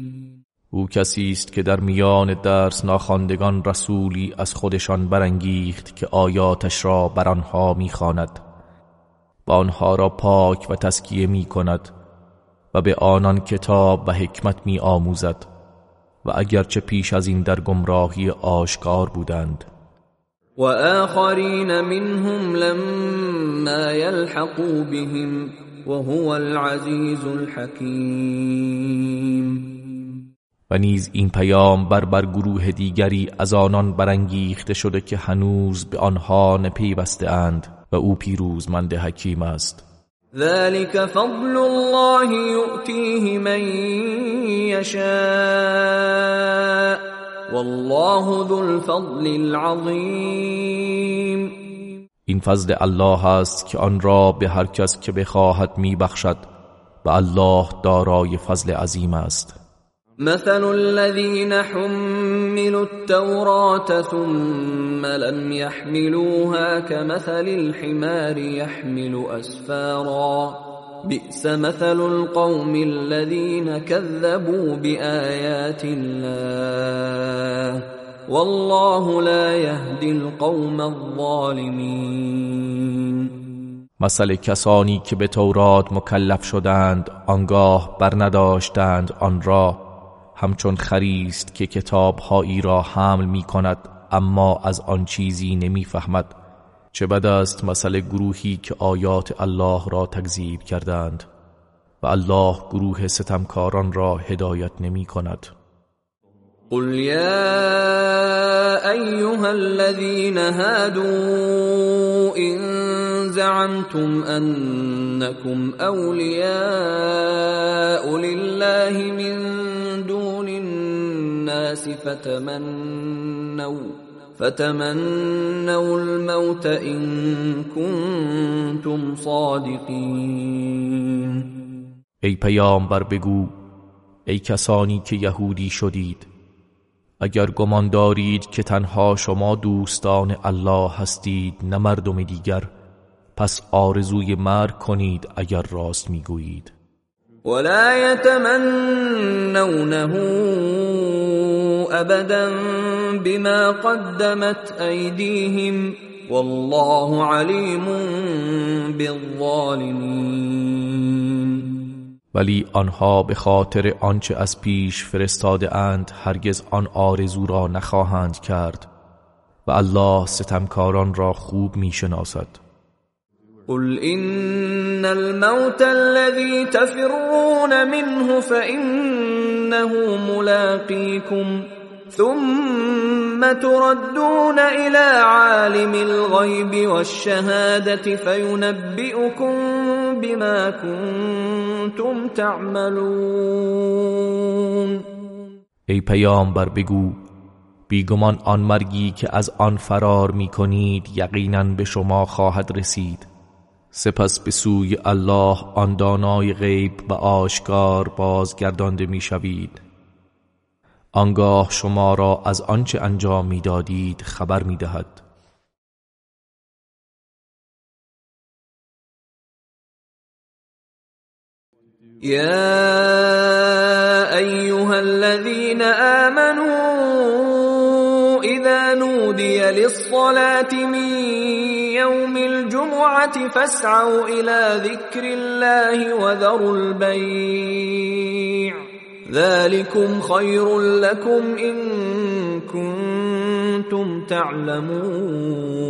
او کسی است که در میان درس ناخواندگان رسولی از خودشان برانگیخت که آیاتش را بر آنها می‌خواند. و آنها را پاک و تسکیه می کند و به آنان کتاب و حکمت می آموزد و اگرچه پیش از این در گمراهی آشکار بودند. و آخرین منهم لما يلحقوا بهم وهو العزیز الحکیم. و نیز این پیام بر بر گروه دیگری از آنان برانگیخته شده که هنوز به آنها نپیوسته اند و او پیروزمند حکیم است. ذلك فضل الله يؤتيه من يشاء والله ذو الفضل العظیم این فضل الله است که آن را به هر کس که بخواهد میبخشد و الله دارای فضل عظیم است. مثل الذين حملوا التوراة ثم لم يحملوها كمثل الحمار يحمل أسفارا. بئس مثل القوم الذين كذبوا بآيات الله. والله لا يهدي القوم الظالمين. مثل کسانی که به تورات مکلف شدند آنگاه بر نداشتند آن را. همچون خریست که کتابهایی را حمل می کند اما از آن چیزی نمی‌فهمد. چه بد است مثل گروهی که آیات الله را تکذیب کردند و الله گروه ستمکاران را هدایت نمی کند قل يا ايها الذين هادوا ان زعمتم انكم اولياء لله من الناس فتمنوا فتمنوا الموت ان كنتم صادقین ای پیامبر بگو ای کسانی که یهودی شدید اگر گمان دارید که تنها شما دوستان الله هستید نه مردم دیگر پس آرزوی مرگ کنید اگر راست می‌گویید. ولا يتمنونه ابدا بما قدمت ايديهم والله عليم بالظالمين ولی آنها به خاطر آنچه از پیش فرستاده اند هرگز آن آرزو را نخواهند کرد و الله ستمکاران را خوب می‌شناسد. قل إن الموت الذي تفرون منه فإنه ملاقيكم. ثم تردون إلى عالم الغيب والشهادة فينبئكم بما كنتم تعملون. ای پیامبر بگو بیگمان آن مرگی که از آن فرار می کنید یقینا به شما خواهد رسید. سپس به سوی الله آن دانای غیب و آشکار بازگردانده می شوید آنگاه شما را از آنچه انجام می‌دادید خبر می دهد يا ايها الذين امنوا اذا نودي للصلاه من يوم الجمعه فاسعوا الى ذكر الله وذروا البيع ذلكم خير لكم ان كنتم تعلمون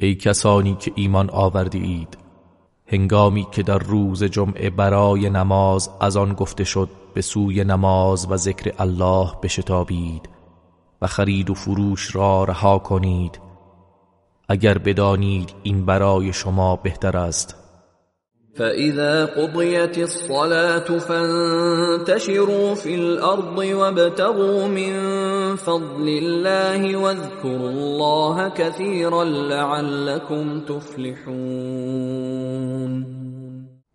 ای کسانی که ایمان آورده اید هنگامی که در روز جمعه برای نماز از آن گفته شد به سوی نماز و ذکر الله بشتابید و خرید و فروش را رها کنید. اگر بدانید این برای شما بهتر است فإذا قضيت الصلاة فانتشروا في الأرض وابتغوا من فضل الله واذكروا الله كثيرا لعلكم تفلحون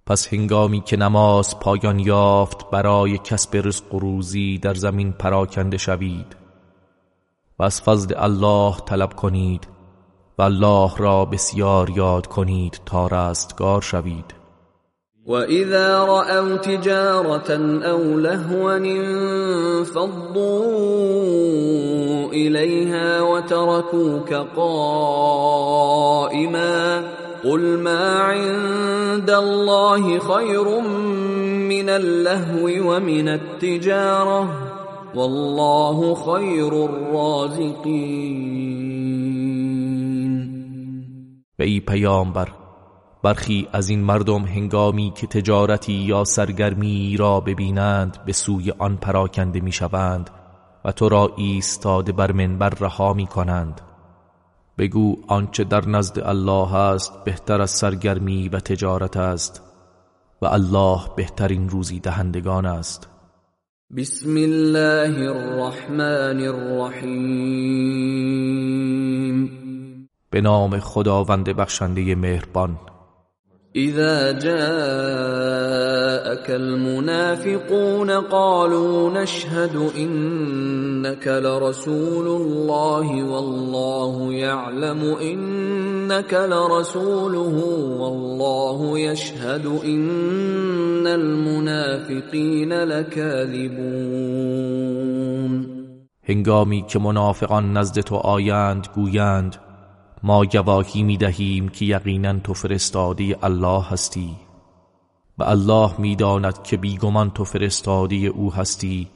پس هنگامی که نماز پایان یافت برای کسب رزق و روزی در زمین پراکنده شوید و از فضل الله طلب کنید و الله را بسیار یاد کنید تا رستگار شوید. وَإِذَا رَأَوْا تِجَارَةً أَوْ لَهْوًا انفَضُّوا إِلَيْهَا وَتَرَكُوكَ قَائِمًا قُلْ مَا عِندَ اللَّهِ خَيْرٌ مِّنَ اللَّهْوِ وَمِنَ التِّجَارَةِ وَاللَّهُ خَيْرُ الرَّازِقِينَ برخی از این مردم هنگامی که تجارتی یا سرگرمی را ببینند به سوی آن پراکنده می‌شوند و تو را ایستاده بر منبر رها می کنند بگو آنچه در نزد الله است بهتر از سرگرمی و تجارت است و الله بهترین روزی دهندگان است. بسم الله الرحمن الرحیم. به نام خداوند بخشنده مهربان. اذا جاءك المنافقون قالوا نشهد انك لرسول الله والله يعلم انك لرسوله والله يشهد ان المنافقين لكاذبون. هنگامی که منافقان نزد تو آیند گویند ما گواهی می دهیم که یقینا تو فرستاده الله هستی. و الله می‌داند که بیگمان تو فرستاده او هستی.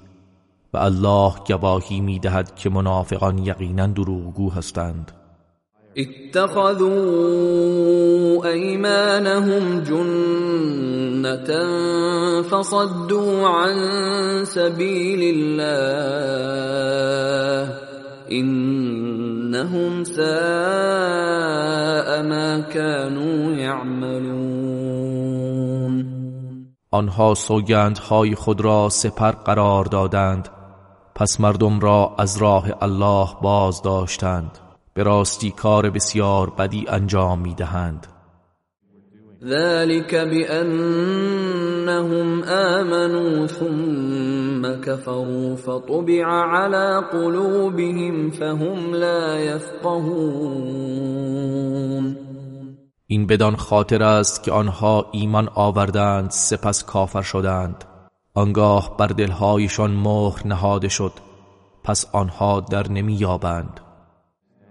و الله گواهی می دهد که منافقان یقینا دروغگو هستند. اتخذوا ايمانهم جنة فصدوا عن سبيل الله. انهم ساء ما كانوا يعملون. آنها سوگندهای خود را سپر قرار دادند پس مردم را از راه الله باز داشتند به راستی کار بسیار بدی انجام می‌دهند. ذلك بأنهم آمنوا ثم كفروا فطبع على قلوبهم فهم لا يفقهون. این بدان خاطر است که آنها ایمان آوردند سپس کافر شدند. آنگاه بر دلهایشان مهر نهاده شد پس آنها در نمییابند.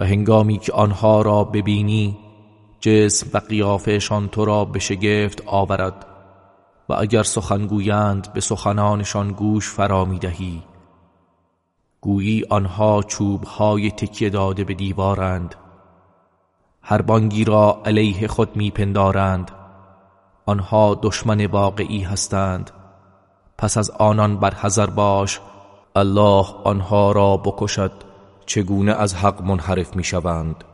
و هنگامی که آنها را ببینی جسم و قیافهشان تو را به شگفت آورد و اگر سخنگویند به سخنانشان گوش فرا دهی گویی آنها چوبهای تکیه داده به دیوارند. هر بانگی را علیه خود میپندارند. آنها دشمن واقعی هستند. پس از آنان بر حذر باش الله آنها را بکشد. چگونه از حق منحرف می‌شوند؟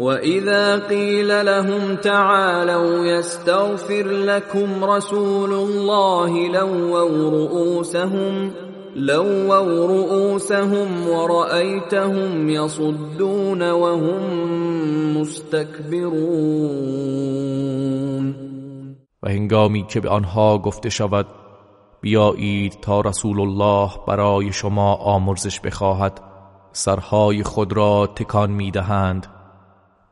واذا قيل لهم تعالوا يستغفر لكم رسول الله لووا رؤوسهم لووا رؤوسهم ورأيتهم يصدون وهم مستكبرون و هنگامی که به آنها گفته شود بیایید تا رسول الله برای شما آمرزش بخواهد سرهای خود را تکان می‌دهند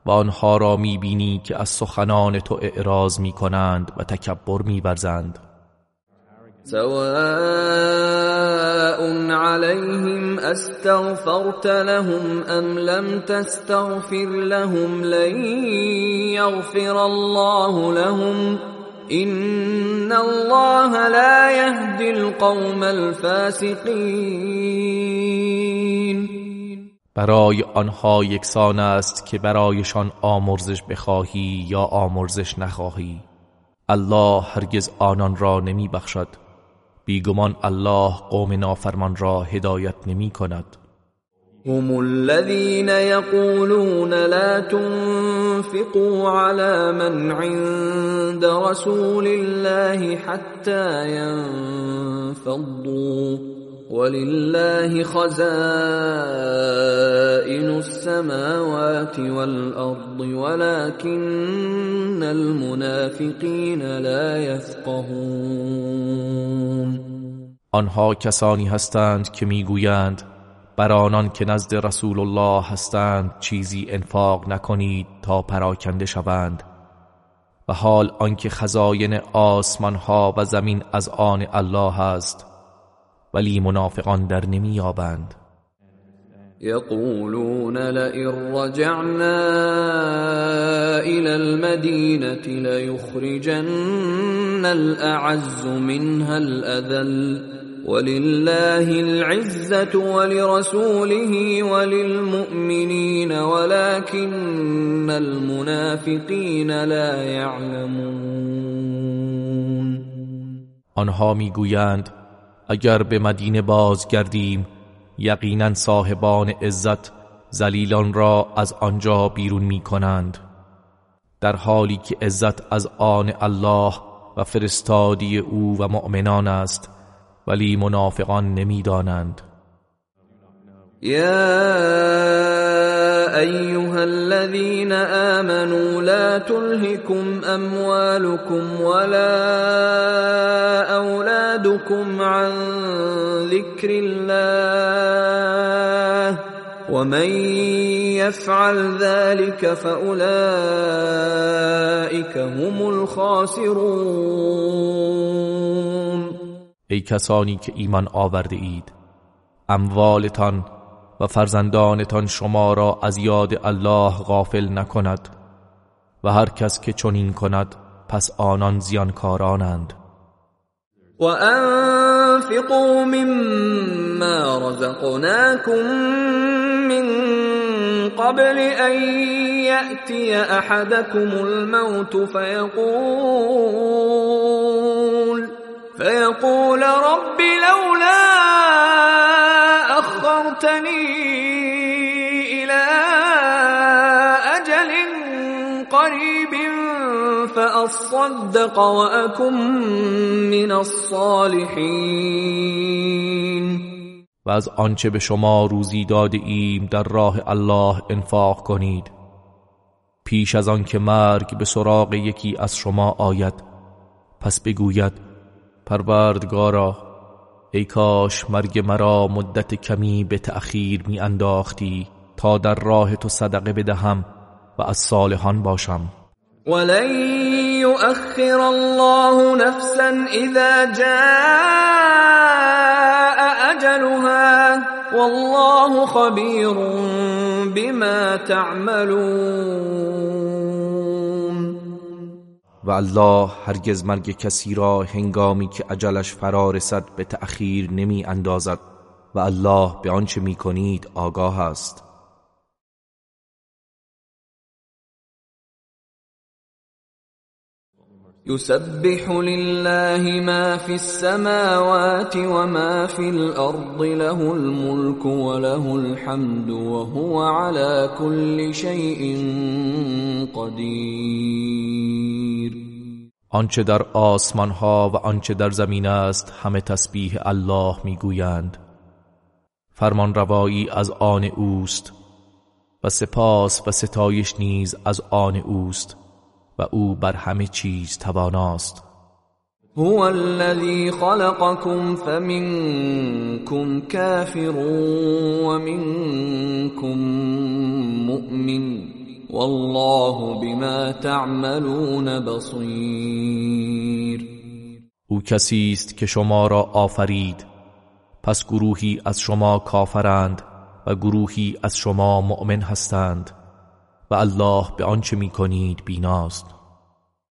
و آنها را می‌بینی که از سخنان تو اعراض می‌کنند و تکبر میورزند. سواء عليهم استغفرت لهم ام لم تستغفر لهم لن يغفر الله لهم ان الله لا يهدي القوم الفاسقين برای آنها یکسان است که برایشان آمرزش بخواهی یا آمرزش نخواهی. الله هرگز آنان را نمی بخشد بیگمان الله قوم نافرمان را هدایت نمی کند. هم الذين يقولون لا تنفقوا على من عند رسول الله حتى ينفضوا ولله خزائن السماوات والارض ولكن المنافقين لا يفقهون. آنها کسانی هستند که می‌گویند بر آنان که نزد رسول الله هستند چیزی انفاق نکنید تا پراکنده شوند. و حال آنکه خزاین آسمان ها و زمین از آن الله است. ولی منافقان در نمییابند يقولون لئن رجعنا إلى المدينة ليخرجن الأعز منها الأذل. ولله العزة ولرسوله وللمؤمنين ولكن المنافقين لا يعلمون. آنها میگویند اگر به مدینه بازگردیم یقینا صاحبان عزت زلیلان را از آنجا بیرون می کنند در حالی که عزت از آن الله و فرستادی او و مؤمنان است ولی منافقان نمی‌دانند. يا أيها الذين آمنوا لا تلهكم أموالكم ولا أولادكم عن ذكر الله ومن يفعل ذلك فأولئك هم الخاسرون. ای کسانی که ایمان آورده اید اموالتان و فرزندانتان شما را از یاد الله غافل نکند و هر کس که چنین کند پس آنان زیانکارانند. و انفقوا مما رزقناكم من قبل ان يأتي احدكم الموت فيقول فيقول رب لولا أخرتني إلى أجل قريب فأصدق وأكن من الصالحين. و از آنچه به شما روزی داده ایم در راه الله انفاق کنید. پیش از آن که مرگ به سراغ یکی از شما آید پس بگوید پروردگارا ای کاش مرگ مرا مدت کمی به تأخیر می انداختی تا در راه تو صدقه بدهم و از صالحان باشم. ولن يؤخر الله نفسا اذا جاء اجلها والله خبیر بما تعملون. و الله هرگز مرگ کسی را هنگامی که اجلش فرا رسد به تأخیر نمی اندازد و الله به آنچه می کنید آگاه است. يسبح لله ما في السماوات وما في الأرض له الملك وله الحمد وهو على كل شيء قدیر آنچه در آسمان ها و آنچه در زمین است همه تسبیح الله می‌گویند. فرمان روایی از آن اوست و سپاس و ستایش نیز از آن اوست. و او بر همه چیز تواناست. هو الذي خلقكم فمنكم كافر ومنكم مؤمن والله بما تعملون بصیر. او کسی است که شما را آفرید. پس گروهی از شما کافرند و گروهی از شما مؤمن هستند. و الله به آنچه می کنید بیناست.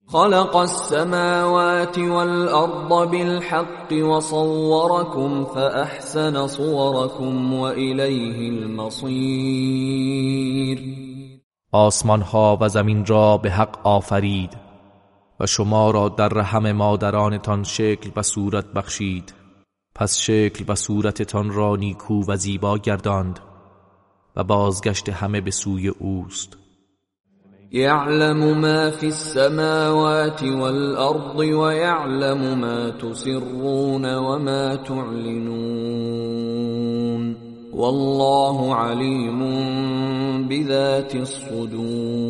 خلق السماوات والأرض بالحق وصوركم فأحسن صوركم وإليه المصير. آسمان ها و زمین را به حق آفرید و شما را در رحم مادرانتان شکل و صورت بخشید. پس شکل و صورتتان را نیکو و زیبا گرداند و بازگشت همه به سوی اوست. يعلم ما في السماوات والأرض ويعلم ما تسرون وما تعلنون والله عليم بذات الصدور.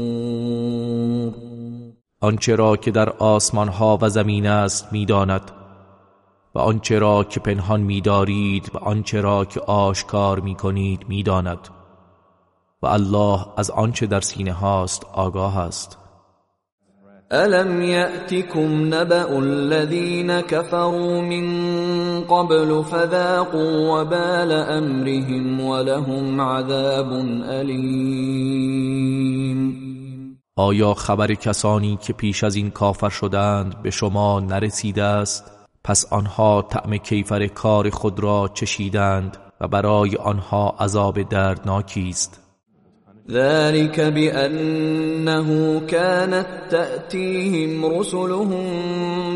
آنچه را که در آسمان ها و زمین است می‌داند و آنچه را که پنهان میدارید و آنچه را که آشکار می‌کنید می‌داند. و الله از آنچه در سینه هاست آگاه است. الم یأتکم نبأ الذین كفروا من قبل فذاقوا وبال امرهم ولهم عذاب الیم آیا خبر کسانی که پیش از این کافر شدند به شما نرسیده است؟ پس آنها طعم کیفر کار خود را چشیدند و برای آنها عذاب دردناکی است. ذلك بأنه كانت تأتيهم رسلهم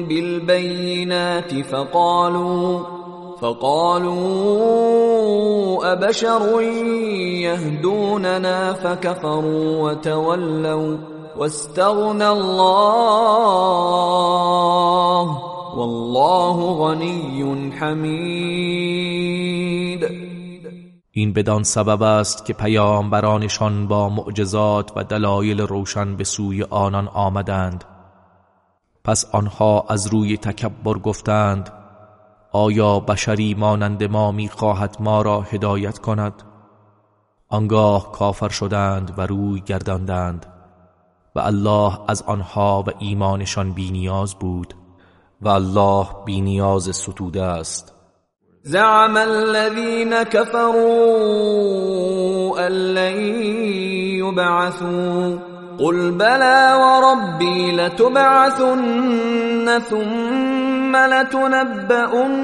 بالبينات فقالوا فقالوا أبشر يهدوننا فكفروا وتولوا واستغنى الله والله غني حميد. این بدان سبب است که پیامبرانشان با معجزات و دلایل روشن به سوی آنان آمدند. پس آنها از روی تکبر گفتند آیا بشری مانند ما می‌خواهد ما را هدایت کند؟ آنگاه کافر شدند و روی گرداندند و الله از آنها و ایمانشان بینیاز بود و الله بینیاز ستوده است. زعم الذين كفروا أن لن يبعثوا. قل بلى وربي لتبعثن ثم لتنبؤن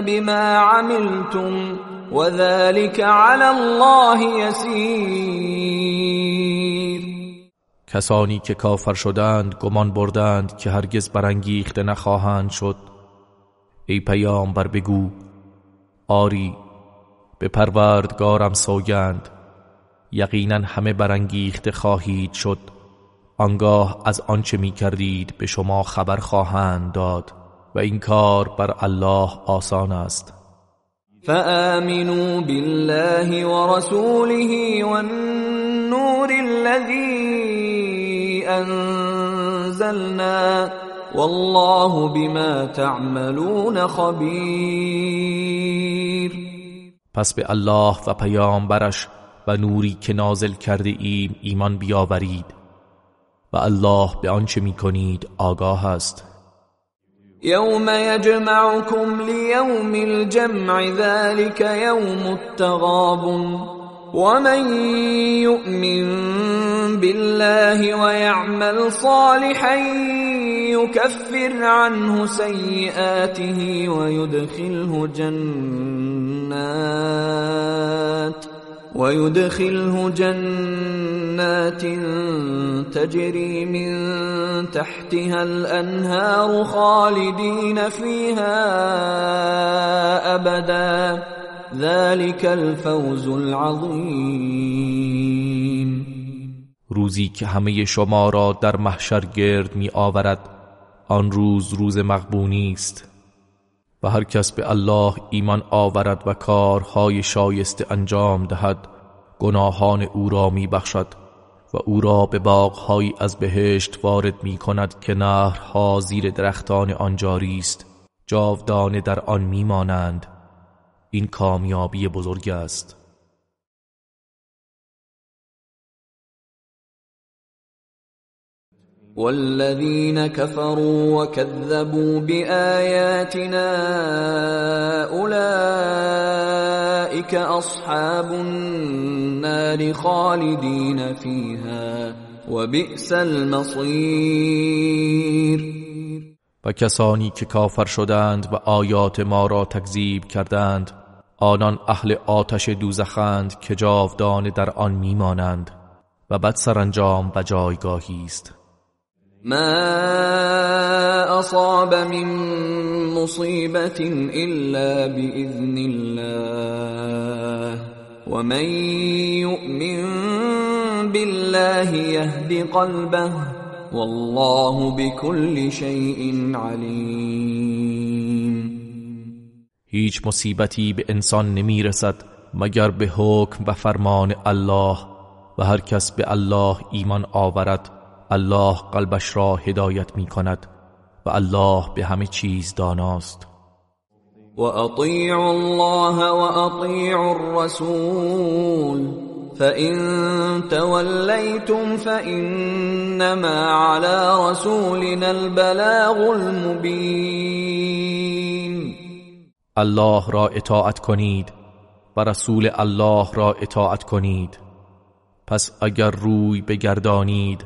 بما عملتم وذلك على الله يسير. کسانی که کافر شدند گمان بردند که هرگز برانگیخته نخواهند شد. ای پیامبر بگو آری به پروردگارم سوگند یقینا همه برانگیخته خواهید شد. آنگاه از آنچه می کردید به شما خبر خواهند داد و این کار بر الله آسان است. فآمنوا بالله ورسوله والنور النور الذي انزلنا والله بما تعملون خبیر پس به الله و پیامبرش و نوری که نازل کرده ایم ایمان بیاورید و الله به آنچه می کنید آگاه است. یوم یجمعکم لیوم الجمع ذلك یوم التغابن. ومن يؤمن بالله ويعمل صالحا يكفر عنه سيئاته ويدخله جنات ويدخله جنات تجري من تحتها الأنهار خالدين فيها أبدا ذلك الفوز العظیم روزی که همه شما را در محشر گرد می آورد آن روز روز مغبونی است. و هر کس به الله ایمان آورد و کارهای شایسته انجام دهد گناهان او را می بخشد و او را به باغهایی از بهشت وارد می کند که نهرها زیر درختان آن جاری است جاودانه در آن می مانند. این کامیابی بزرگ است. والذين كفروا وكذبوا بآياتنا أولئك أصحاب النار خالدين فيها وبئس المصير و کسانی که کافر شدند و آیات ما را تکذیب کردند آنان اهل آتش دوزخند که جاودانه در آن میمانند و بد سرانجام و جایگاهی است. ما اصاب من مصیبت الا باذن الله ومن يؤمن بالله يهدي قلبه والله بكل شيء علیم هیچ مصیبتی به انسان نمی رسد مگر به حکم و فرمان الله و هر کس به الله ایمان آورد الله قلبش را هدایت می کند و الله به همه چیز داناست. و اطیعوا الله و اطیعوا الرسول. فإن توليتم فإنما على رسولنا البلاغ المبين الله را اطاعت کنید و رسول الله را اطاعت کنید. پس اگر روی بگردانید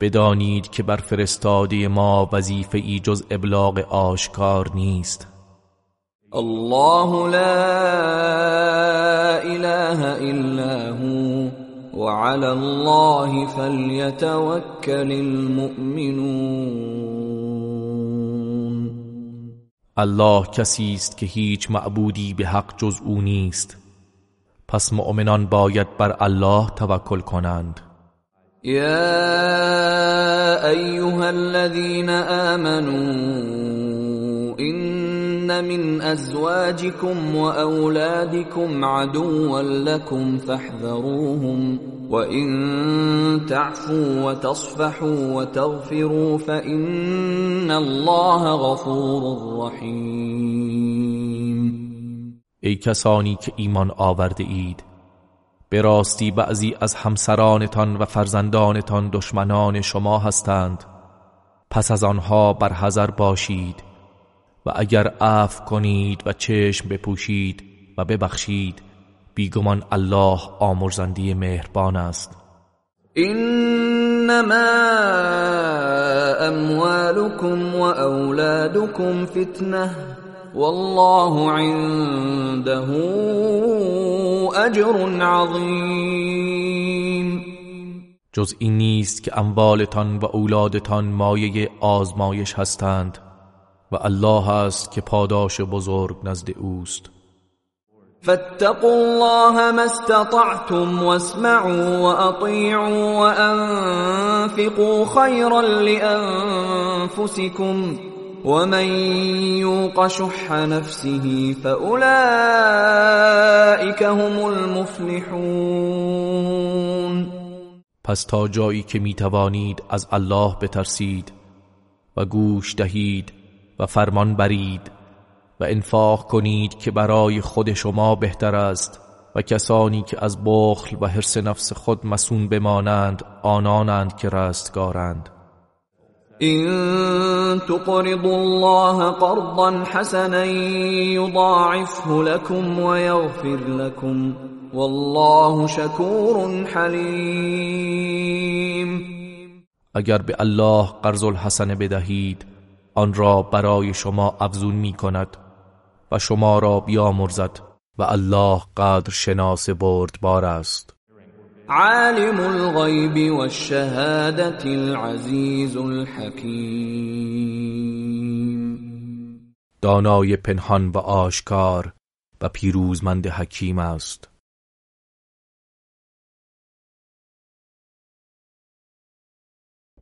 بدانید که بر فرستاده ما وظیفه ای جز ابلاغ آشکار نیست. الله لا اله الا هو وعلى الله فليتوكل المؤمنون. الله کسی است که هیچ معبودی به حق جز او نیست. پس مؤمنان باید بر الله توکل کنند. یا ایها الذين آمنوا من ازواجكم واولادكم عدوا لكم فاحذروهم وان تعفوا وتصفحوا وتغفروا فان الله غفور رحیم. ای کسانی که ایمان آورده اید به راستی بعضی از همسرانتان و فرزندانتان دشمنان شما هستند. پس از آنها بر باشید. و اگر عفو کنید و چشم بپوشید و ببخشید بیگمان الله آمرزندی مهربان است. انما اموالكم واولادكم فتنه والله عنده اجر عظیم. جز این نیست که اموالتان و اولادتان مایه آزمایش هستند. و الله است که پاداش بزرگ نزد اوست. فاتقوا الله ما استطعتم واسمعوا واطيعوا وانفقوا خيرا لانفسكم ومن يوق شح نفسه فاولئك هم المفلحون. پس تا جایی که می توانید از الله بترسید و گوش دهید و فرمان برید و انفاق کنید که برای خود شما بهتر است و کسانی که از بخل و حرس نفس خود مسون بمانند آنانند که رستگارند. این تقرضوا الله قرضا حسنا یضاعفه لكم ويغفر لكم والله شکور حلیم اگر به الله قرض الحسن بدهید آن را برای شما افزون می کند و شما را بیامرزد و الله قدر شناس بردبار است. عالم الغیب والشهادة العزیز الحکیم. دانای پنهان و آشکار و پیروزمند حکیم است.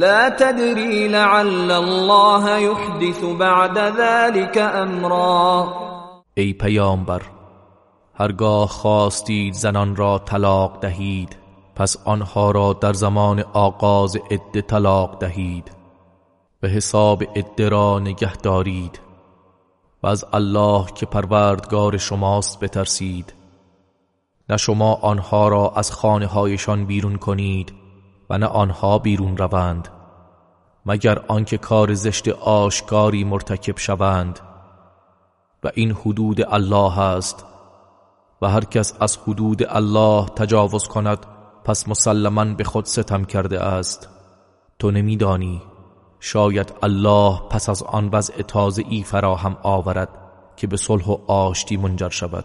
لا تدري لعل الله يحدث بعد ذلك امرا ای پیامبر هرگاه خواستید زنان را طلاق دهید پس آنها را در زمان آغاز عده طلاق دهید. به حساب عده را نگه دارید و از الله که پروردگار شماست بترسید. نه شما آنها را از خانه هایشان بیرون کنید و نه آنها بیرون روند مگر آنکه کار زشت آشکاری مرتکب شوند. و این حدود الله است. و هر کس از حدود الله تجاوز کند پس مسلما به خود ستم کرده است. تو نمیدانی شاید الله پس از آن وضع تازه ای فراهم آورد که به صلح و آشتی منجر شود.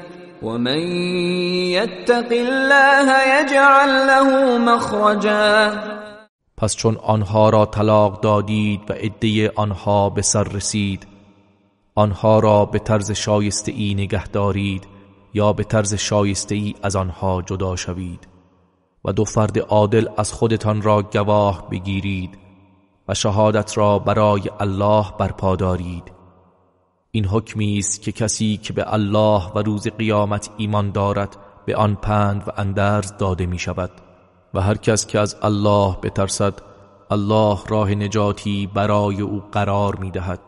ومن يتق الله يجعل له مخرجا. پس چون آنها را طلاق دادید و عده آنها به سر رسید آنها را به طرز شایسته ای نگه دارید یا به طرز شایسته ای از آنها جدا شوید و دو فرد عادل از خودتان را گواه بگیرید و شهادت را برای الله برپا دارید. این حکمی است که کسی که به الله و روز قیامت ایمان دارد به آن پند و اندرز داده می شود و هر کس که از الله بترسد الله راه نجاتی برای او قرار می دهد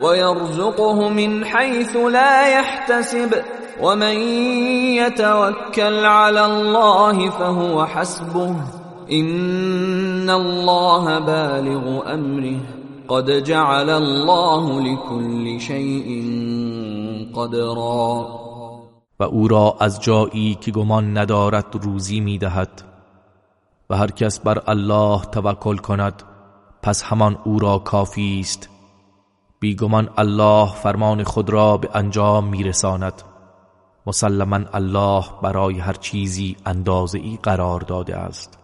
یرزقه من حیث لا يحتسب ومن يتوکل على الله فهو حسبه. ان الله بالغ امره قد جعل الله لكل شيء قدرا. و او را از جایی که گمان ندارد روزی می‌دهد. و هر کس بر الله توکل کند پس همان او را کافی است. بیگمان الله فرمان خود را به انجام میرساند. مسلما الله برای هر چیزی اندازه ای قرار داده است.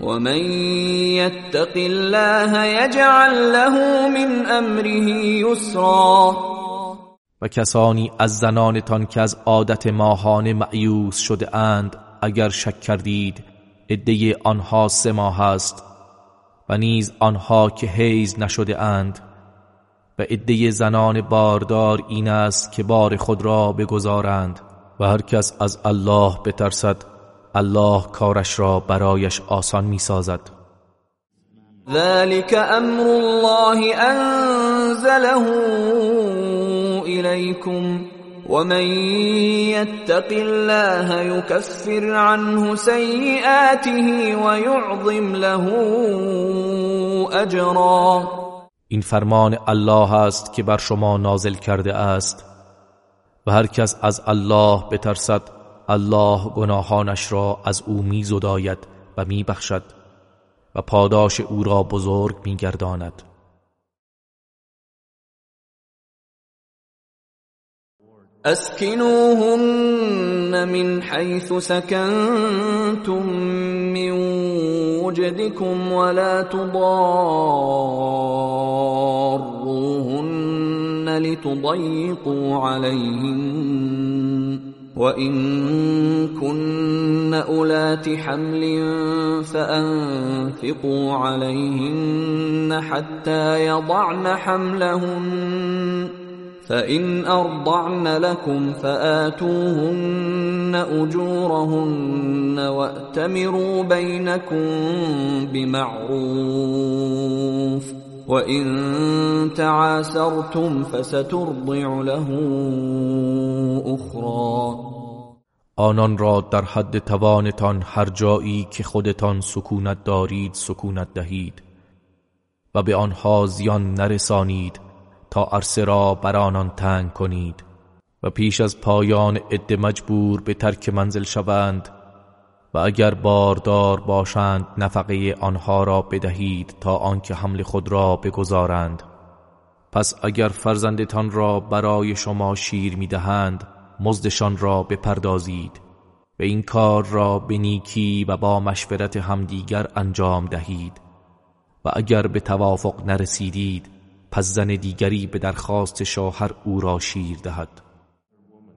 ومن يتق الله يجعل له من امره یسرا و کسانی از زنانتان که از عادت ماهانه معیوس شده اند اگر شک کردید عده آنها سه ماه است و نیز آنها که حیز نشده اند. و عده زنان باردار این است که بار خود را بگذارند و هر کس از الله بترسد. الله کارش را برایش آسان می سازد ذلك امر الله انزله الیکم ومن يتق الله يكفر عنه سيئاته ويعظم له اجرا این فرمان الله است که بر شما نازل کرده است و هر کس از الله بترسد الله گناهانش را از او می زداید و می بخشد و پاداش او را بزرگ می گرداند اسكنوهن من حيث سكنتم من وجدكم ولا تضاروهن لتضيقوا عليهن وان كن اولات حمل فانفقوا عليهن حتى يضعن حملهن فان ارضعن لكم فاتوهن اجورهن واتمروا بينكم بمعروف وَإِن تعاسرتم فسترضع له اخرى آنان را در حد توانتان هر جایی که خودتان سکونت دارید سکونت دهید و به آنها زیان نرسانید تا عرصه را بر آنان تنگ کنید و پیش از پایان عده مجبور به ترک منزل شوند و اگر باردار باشند نفقه آنها را بدهید تا آنکه حمل خود را بگذارند. پس اگر فرزندتان را برای شما شیر می‌دهند مزدشان را بپردازید و این کار را به نیکی و با مشورت همدیگر انجام دهید. و اگر به توافق نرسیدید پس زن دیگری به درخواست شوهر او را شیر دهد.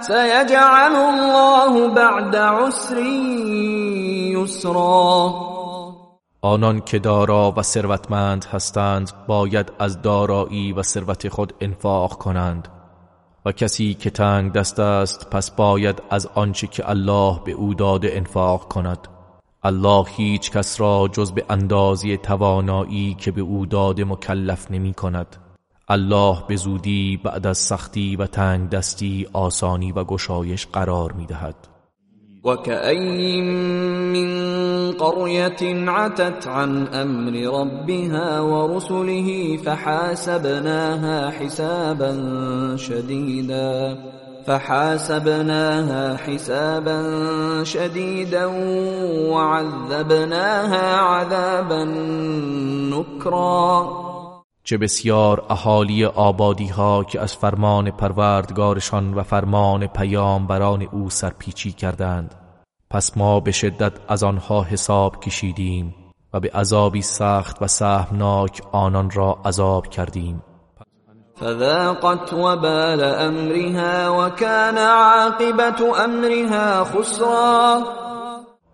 سيجعل الله بعد عسر یسرا آنان که دارا و ثروتمند هستند باید از دارایی و ثروت خود انفاق کنند. و کسی که تنگ دست است پس باید از آنچه که الله به او داده انفاق کند. الله هیچ کس را جز به اندازی توانایی که به او داده مکلف نمی کند. الله به زودی بعد از سختی و تنگ دستی آسانی و گشایش قرار می دهد وكأين من قرية عتت عن أمر ربها ورسله فحاسبناها حسابا شديدا فحاسبناها حسابا شديدا وعذبناها عذابا نكرا چه بسیار اهالی آبادی ها که از فرمان پروردگارشان و فرمان پیامبران او سرپیچی کردند. پس ما به شدت از آنها حساب کشیدیم و به عذابی سخت و سهمناک آنان را عذاب کردیم. فذاقت وبال امرها وكان عاقبت امرها خسرا.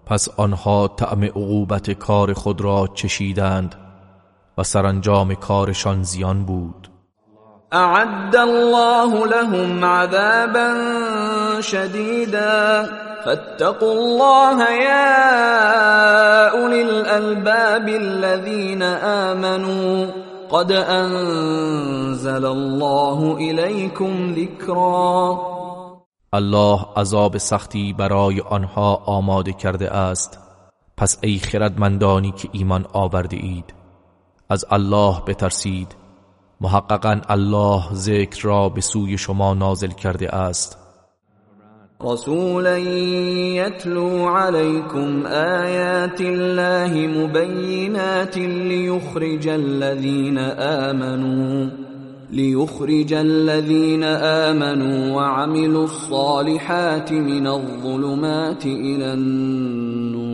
پس آنها طعم عقوبت کار خود را چشیدند. و سرانجام کارشان زیان بود. اعد الله لهم عذابا شديدا. فاتقوا الله يا اولي الالباب الذين آمنوا. قد انزل الله اليكم ذكرا. الله عذاب سختی برای آنها آماده کرده است. پس ای خردمندانی که ایمان آورده اید از الله بترسید. محققا الله ذکر را به سوی شما نازل کرده است. رسولا يتلو عليكم آيات الله مبينات ليخرج الذين آمنوا ليخرج الذين آمنوا وعملوا الصالحات من الظلمات إلى النور.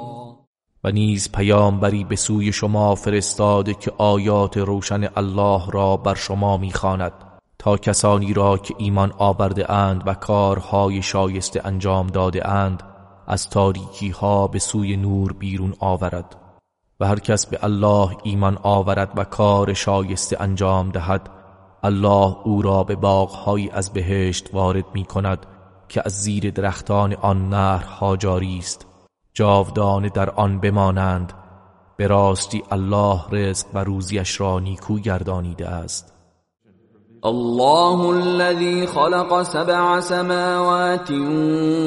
و نیز پیامبری به سوی شما فرستاده که آیات روشن الله را بر شما می‌خواند تا کسانی را که ایمان آورده اند و کارهای شایسته انجام داده اند از تاریکی ها به سوی نور بیرون آورد. و هر کس به الله ایمان آورد و کار شایسته انجام دهد الله او را به باغهایی از بهشت وارد می کند که از زیر درختان آن نهرها جاری است جاودانه در آن بمانند به راستی الله رزق و روزیش را نیکو گردانیده است. الله الذي خلق سبع سماوات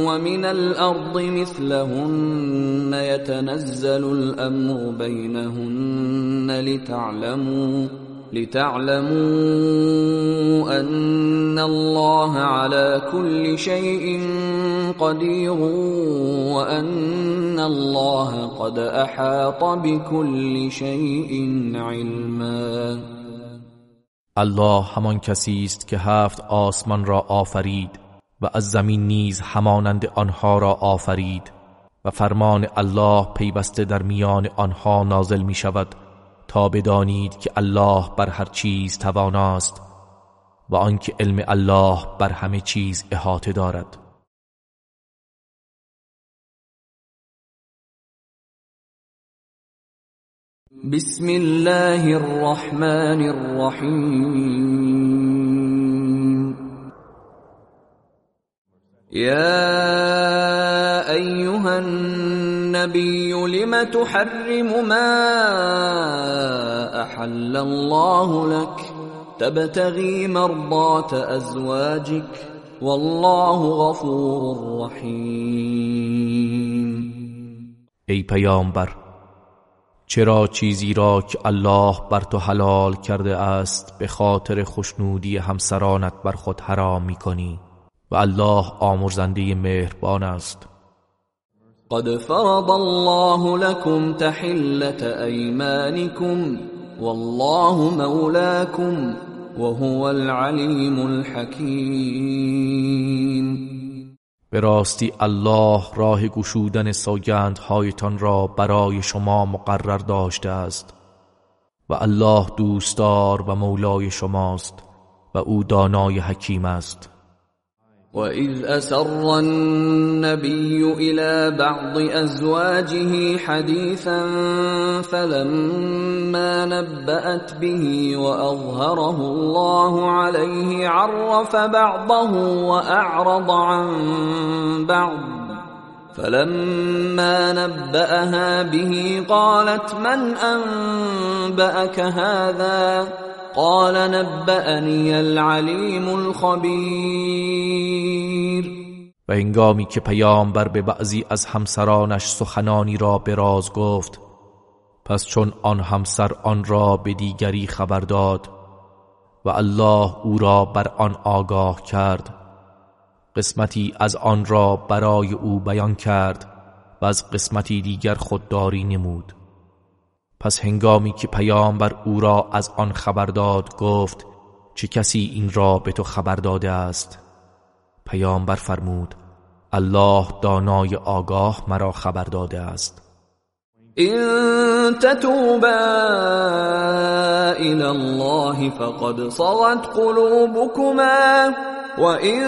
ومن الأرض مثلهن يتنزل الأمر بينهن لتعلموا لتعلموا أن الله على كل شيء قدير وأن الله قد أحاط بكل شيء علما. الله همان کسی است که هفت آسمان را آفرید و از زمین نیز همانند آنها را آفرید و فرمان الله پیوسته در میان آنها نازل می شود تا بدانید که الله بر هر چیز تواناست و آنکه علم الله بر همه چیز احاطه دارد. بسم الله الرحمن الرحيم يا ايها النبي لم تحرم ما احل الله لك؟ تبتغي مرضات ازواجك والله غفور رحيم. ای پیامبر چرا چیزی را که الله بر تو حلال کرده است به خاطر خشنودی همسرانت بر خود حرام می کنی و الله آمرزنده مهربان است. قد فرض الله لكم تحلة ايمانكم والله مولاكم وهو العليم الحكيم. به راستی الله راه گشودن سوگندهایتان را برای شما مقرر داشته است و الله دوستدار و مولای شماست و او دانای حکیم است. وإذ أسر النبي إلى بعض أزواجه حديثا فلما نبأت به وأظهره الله عليه عرف بعضه وأعرض عن بعض فلما نبأها به قالت من أنبأك هذا؟ قال نبأني العليم الخبير. و هنگامی که پیامبر به بعضی از همسرانش سخنانی را براز گفت پس چون آن همسر آن را به دیگری خبر داد و الله او را بر آن آگاه کرد قسمتی از آن را برای او بیان کرد و از قسمتی دیگر خودداری نمود. پس هنگامی که پیامبر او را از آن خبر داد گفت چه کسی این را به تو خبر داده است؟ پیامبر فرمود الله دانای آگاه مرا خبر داده است. این تتوبا إلى الله فقد صغت قلوبكما وإن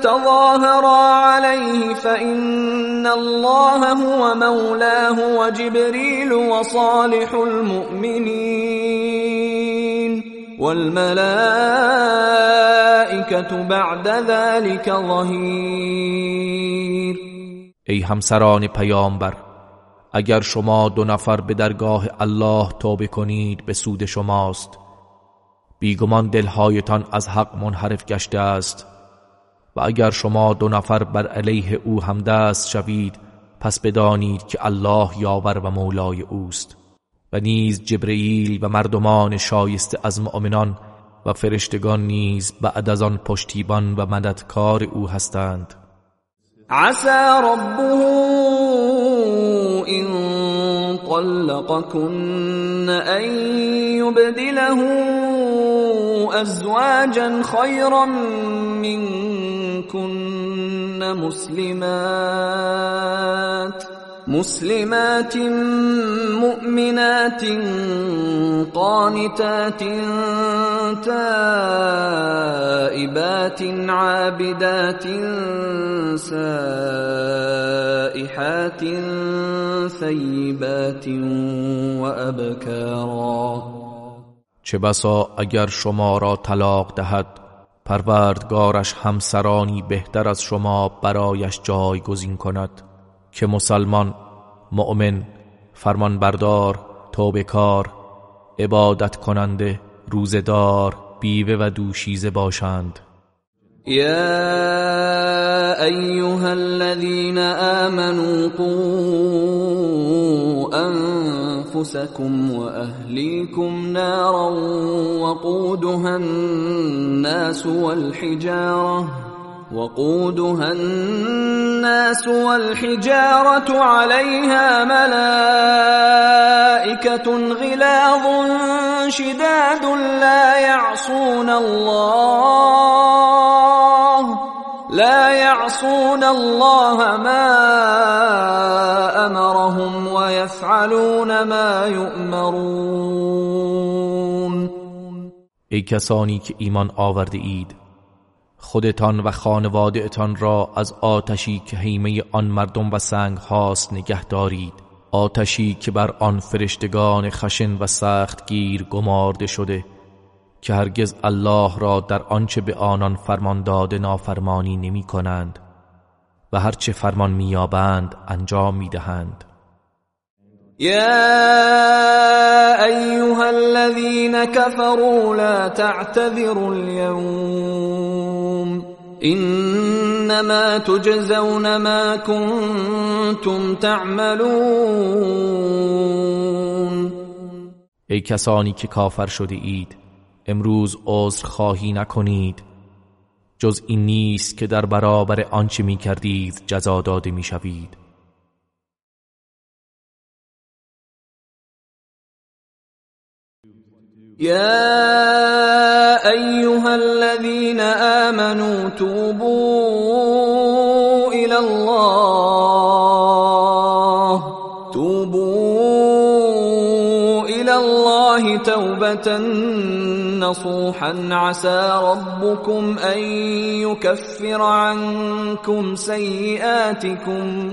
تظاهرا عليه فإن الله هو مولاه وجبريل وصالح المؤمنين والملائكة بعد ذلك ظهير. ای همسران پیامبر اگر شما دو نفر به درگاه الله توبه کنید به سود شماست. بیگمان دلهایتان از حق منحرف گشته است. و اگر شما دو نفر بر علیه او همدست شوید پس بدانید که الله یاور و مولای اوست. و نیز جبرئیل و مردمان شایسته از مؤمنان و فرشتگان نیز بعد از آن پشتیبان و مددکار او هستند. عسى ربه إن طلقكن أن يبدله أزواجا خيرا منكن مسلمات مسلمات مؤمنات قانتات تائبات عابدات سائحات ثيبات وابكارا چه بسا اگر شما را طلاق دهد پروردگارش همسرانی بهتر از شما برایش جایگزین کند. که مسلمان مؤمن فرمانبردار توبکار عبادت کننده روزدار بیوه و دوشیزه باشند. یا ایها الذين آمنوا قوا انفسكم واهليكم نارا وقودها الناس والحجاره وقودها الناس والحجارة عليها ملائكة غلاظ شداد لا يعصون الله لا يعصون الله ما أمرهم ويفعلون ما يؤمرون. ای کسانی که ایمان آورده اید خودتان و خانوادهتان را از آتشی که حیمه آن مردم و سنگ هاست نگه دارید. آتشی که بر آن فرشتگان خشن و سخت گیر گمارده شده که هرگز الله را در آنچه به آنان فرمان داده نافرمانی نمی کنند و هرچه فرمان میابند انجام می‌دهند. يا ايها الذين كفروا لا تعتذروا اليوم انما تجزون ما كنتم تعملون. ای کسانی که کافر شده اید امروز عذر خواهی نکنید. جز این نیست که در برابر آنچه می کردید جزا داده می شوید يا أيها الذين آمنوا توبوا إلى الله. توبوا إلى الله توبة نصوحا. عسى ربكم أن يكفر عنكم سيئاتكم.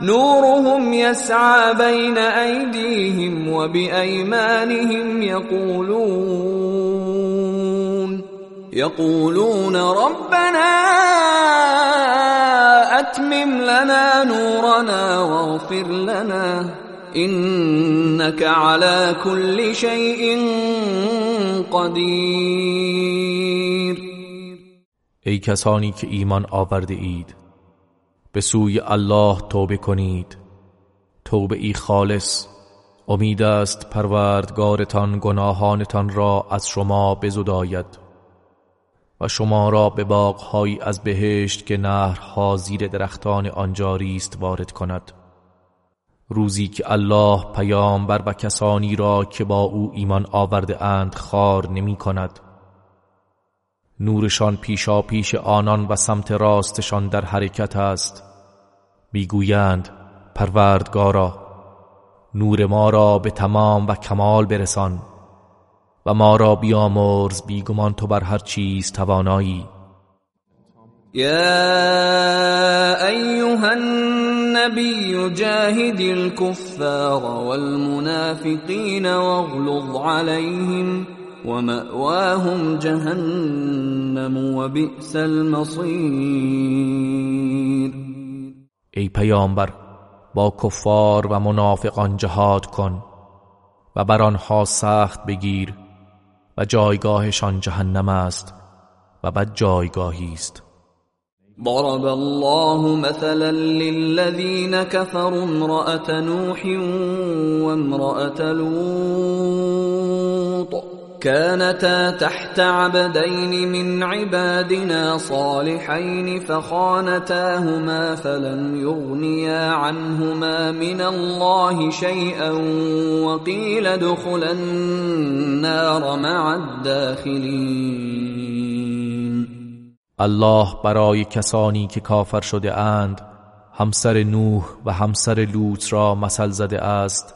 نورهم يسعى بين أيديهم وبأيمانهم يقولون يقولون ربنا أتمم لنا نورنا واغفر لنا إنك على كل شيء قدير. ای کسانی که ایمان آورده اید به سوی الله توبه کنید. توبه ای خالص امید است پروردگارتان گناهانتان را از شما بزداید و شما را به باغهایی از بهشت که نهرها زیر درختان آنجاری است وارد کند. روزی که الله پیامبر و کسانی را که با او ایمان آورده اند خار نمی کند. نورشان پیشا پیش آنان و سمت راستشان در حرکت است. می‌گویند پروردگارا نور ما را به تمام و کمال برسان و ما را بیامرز بیگمان تو بر هر چیز توانایی. یا ایها النبی جاهد الكفار والمنافقین واغلظ عليهم ومأواهم جهنم وبئس المصیر. ای پیامبر با کفار و منافقان جهاد کن و بر آنها سخت بگیر و جایگاهشان جهنم است و بد جایگاهی است. ضرب الله مثلا للذين كفروا امرأة نوح وامرأة لوط. كانتا تحت عبدين من عبادنا صالحين فخانتاهما فلم يغنيا عنهما من الله شيئا وقيل ادخلا النار مع الداخلين. الله برای کسانی که کافر شده اند همسر نوح و همسر لوط را مثل زده است.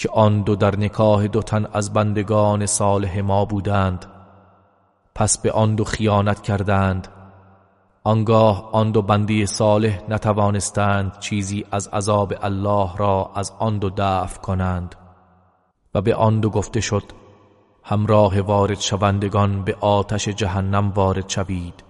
که آن دو در نکاح دو تن از بندگان صالح ما بودند پس به آن دو خیانت کردند. آنگاه آن دو بندی صالح نتوانستند چیزی از عذاب الله را از آن دو دفع کنند و به آن دو گفته شد همراه وارد شوندگان به آتش جهنم وارد شوید.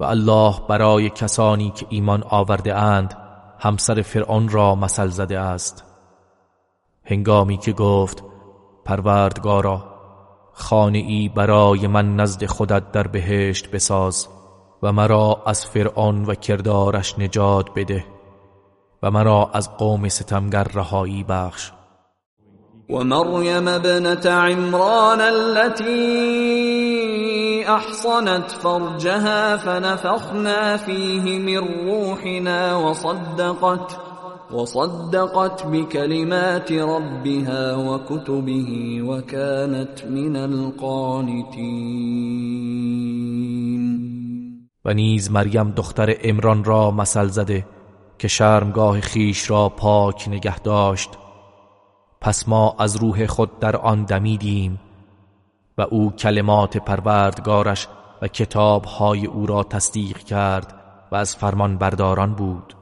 و الله برای کسانی که ایمان آورده اند همسر فرعون را مثل زده است. هنگامی که گفت پروردگارا خانه ای برای من نزد خودت در بهشت بساز و مرا از فرعون و کردارش نجات بده و مرا از قوم ستمگر رهایی بخش. و مریم ابنت عمران التي احصنت فرجها فنفخنا فيه من روحنا وصدقت وصدقت بكلمات ربها وكتبه وكانت من القانتين. و نیز مریم دختر امران را مثل زده که شرمگاه خیش را پاک نگه داشت. پس ما از روح خود در آن دمیدیم و او کلمات پروردگارش و کتابهای او را تصدیق کرد و از فرمان برداران بود.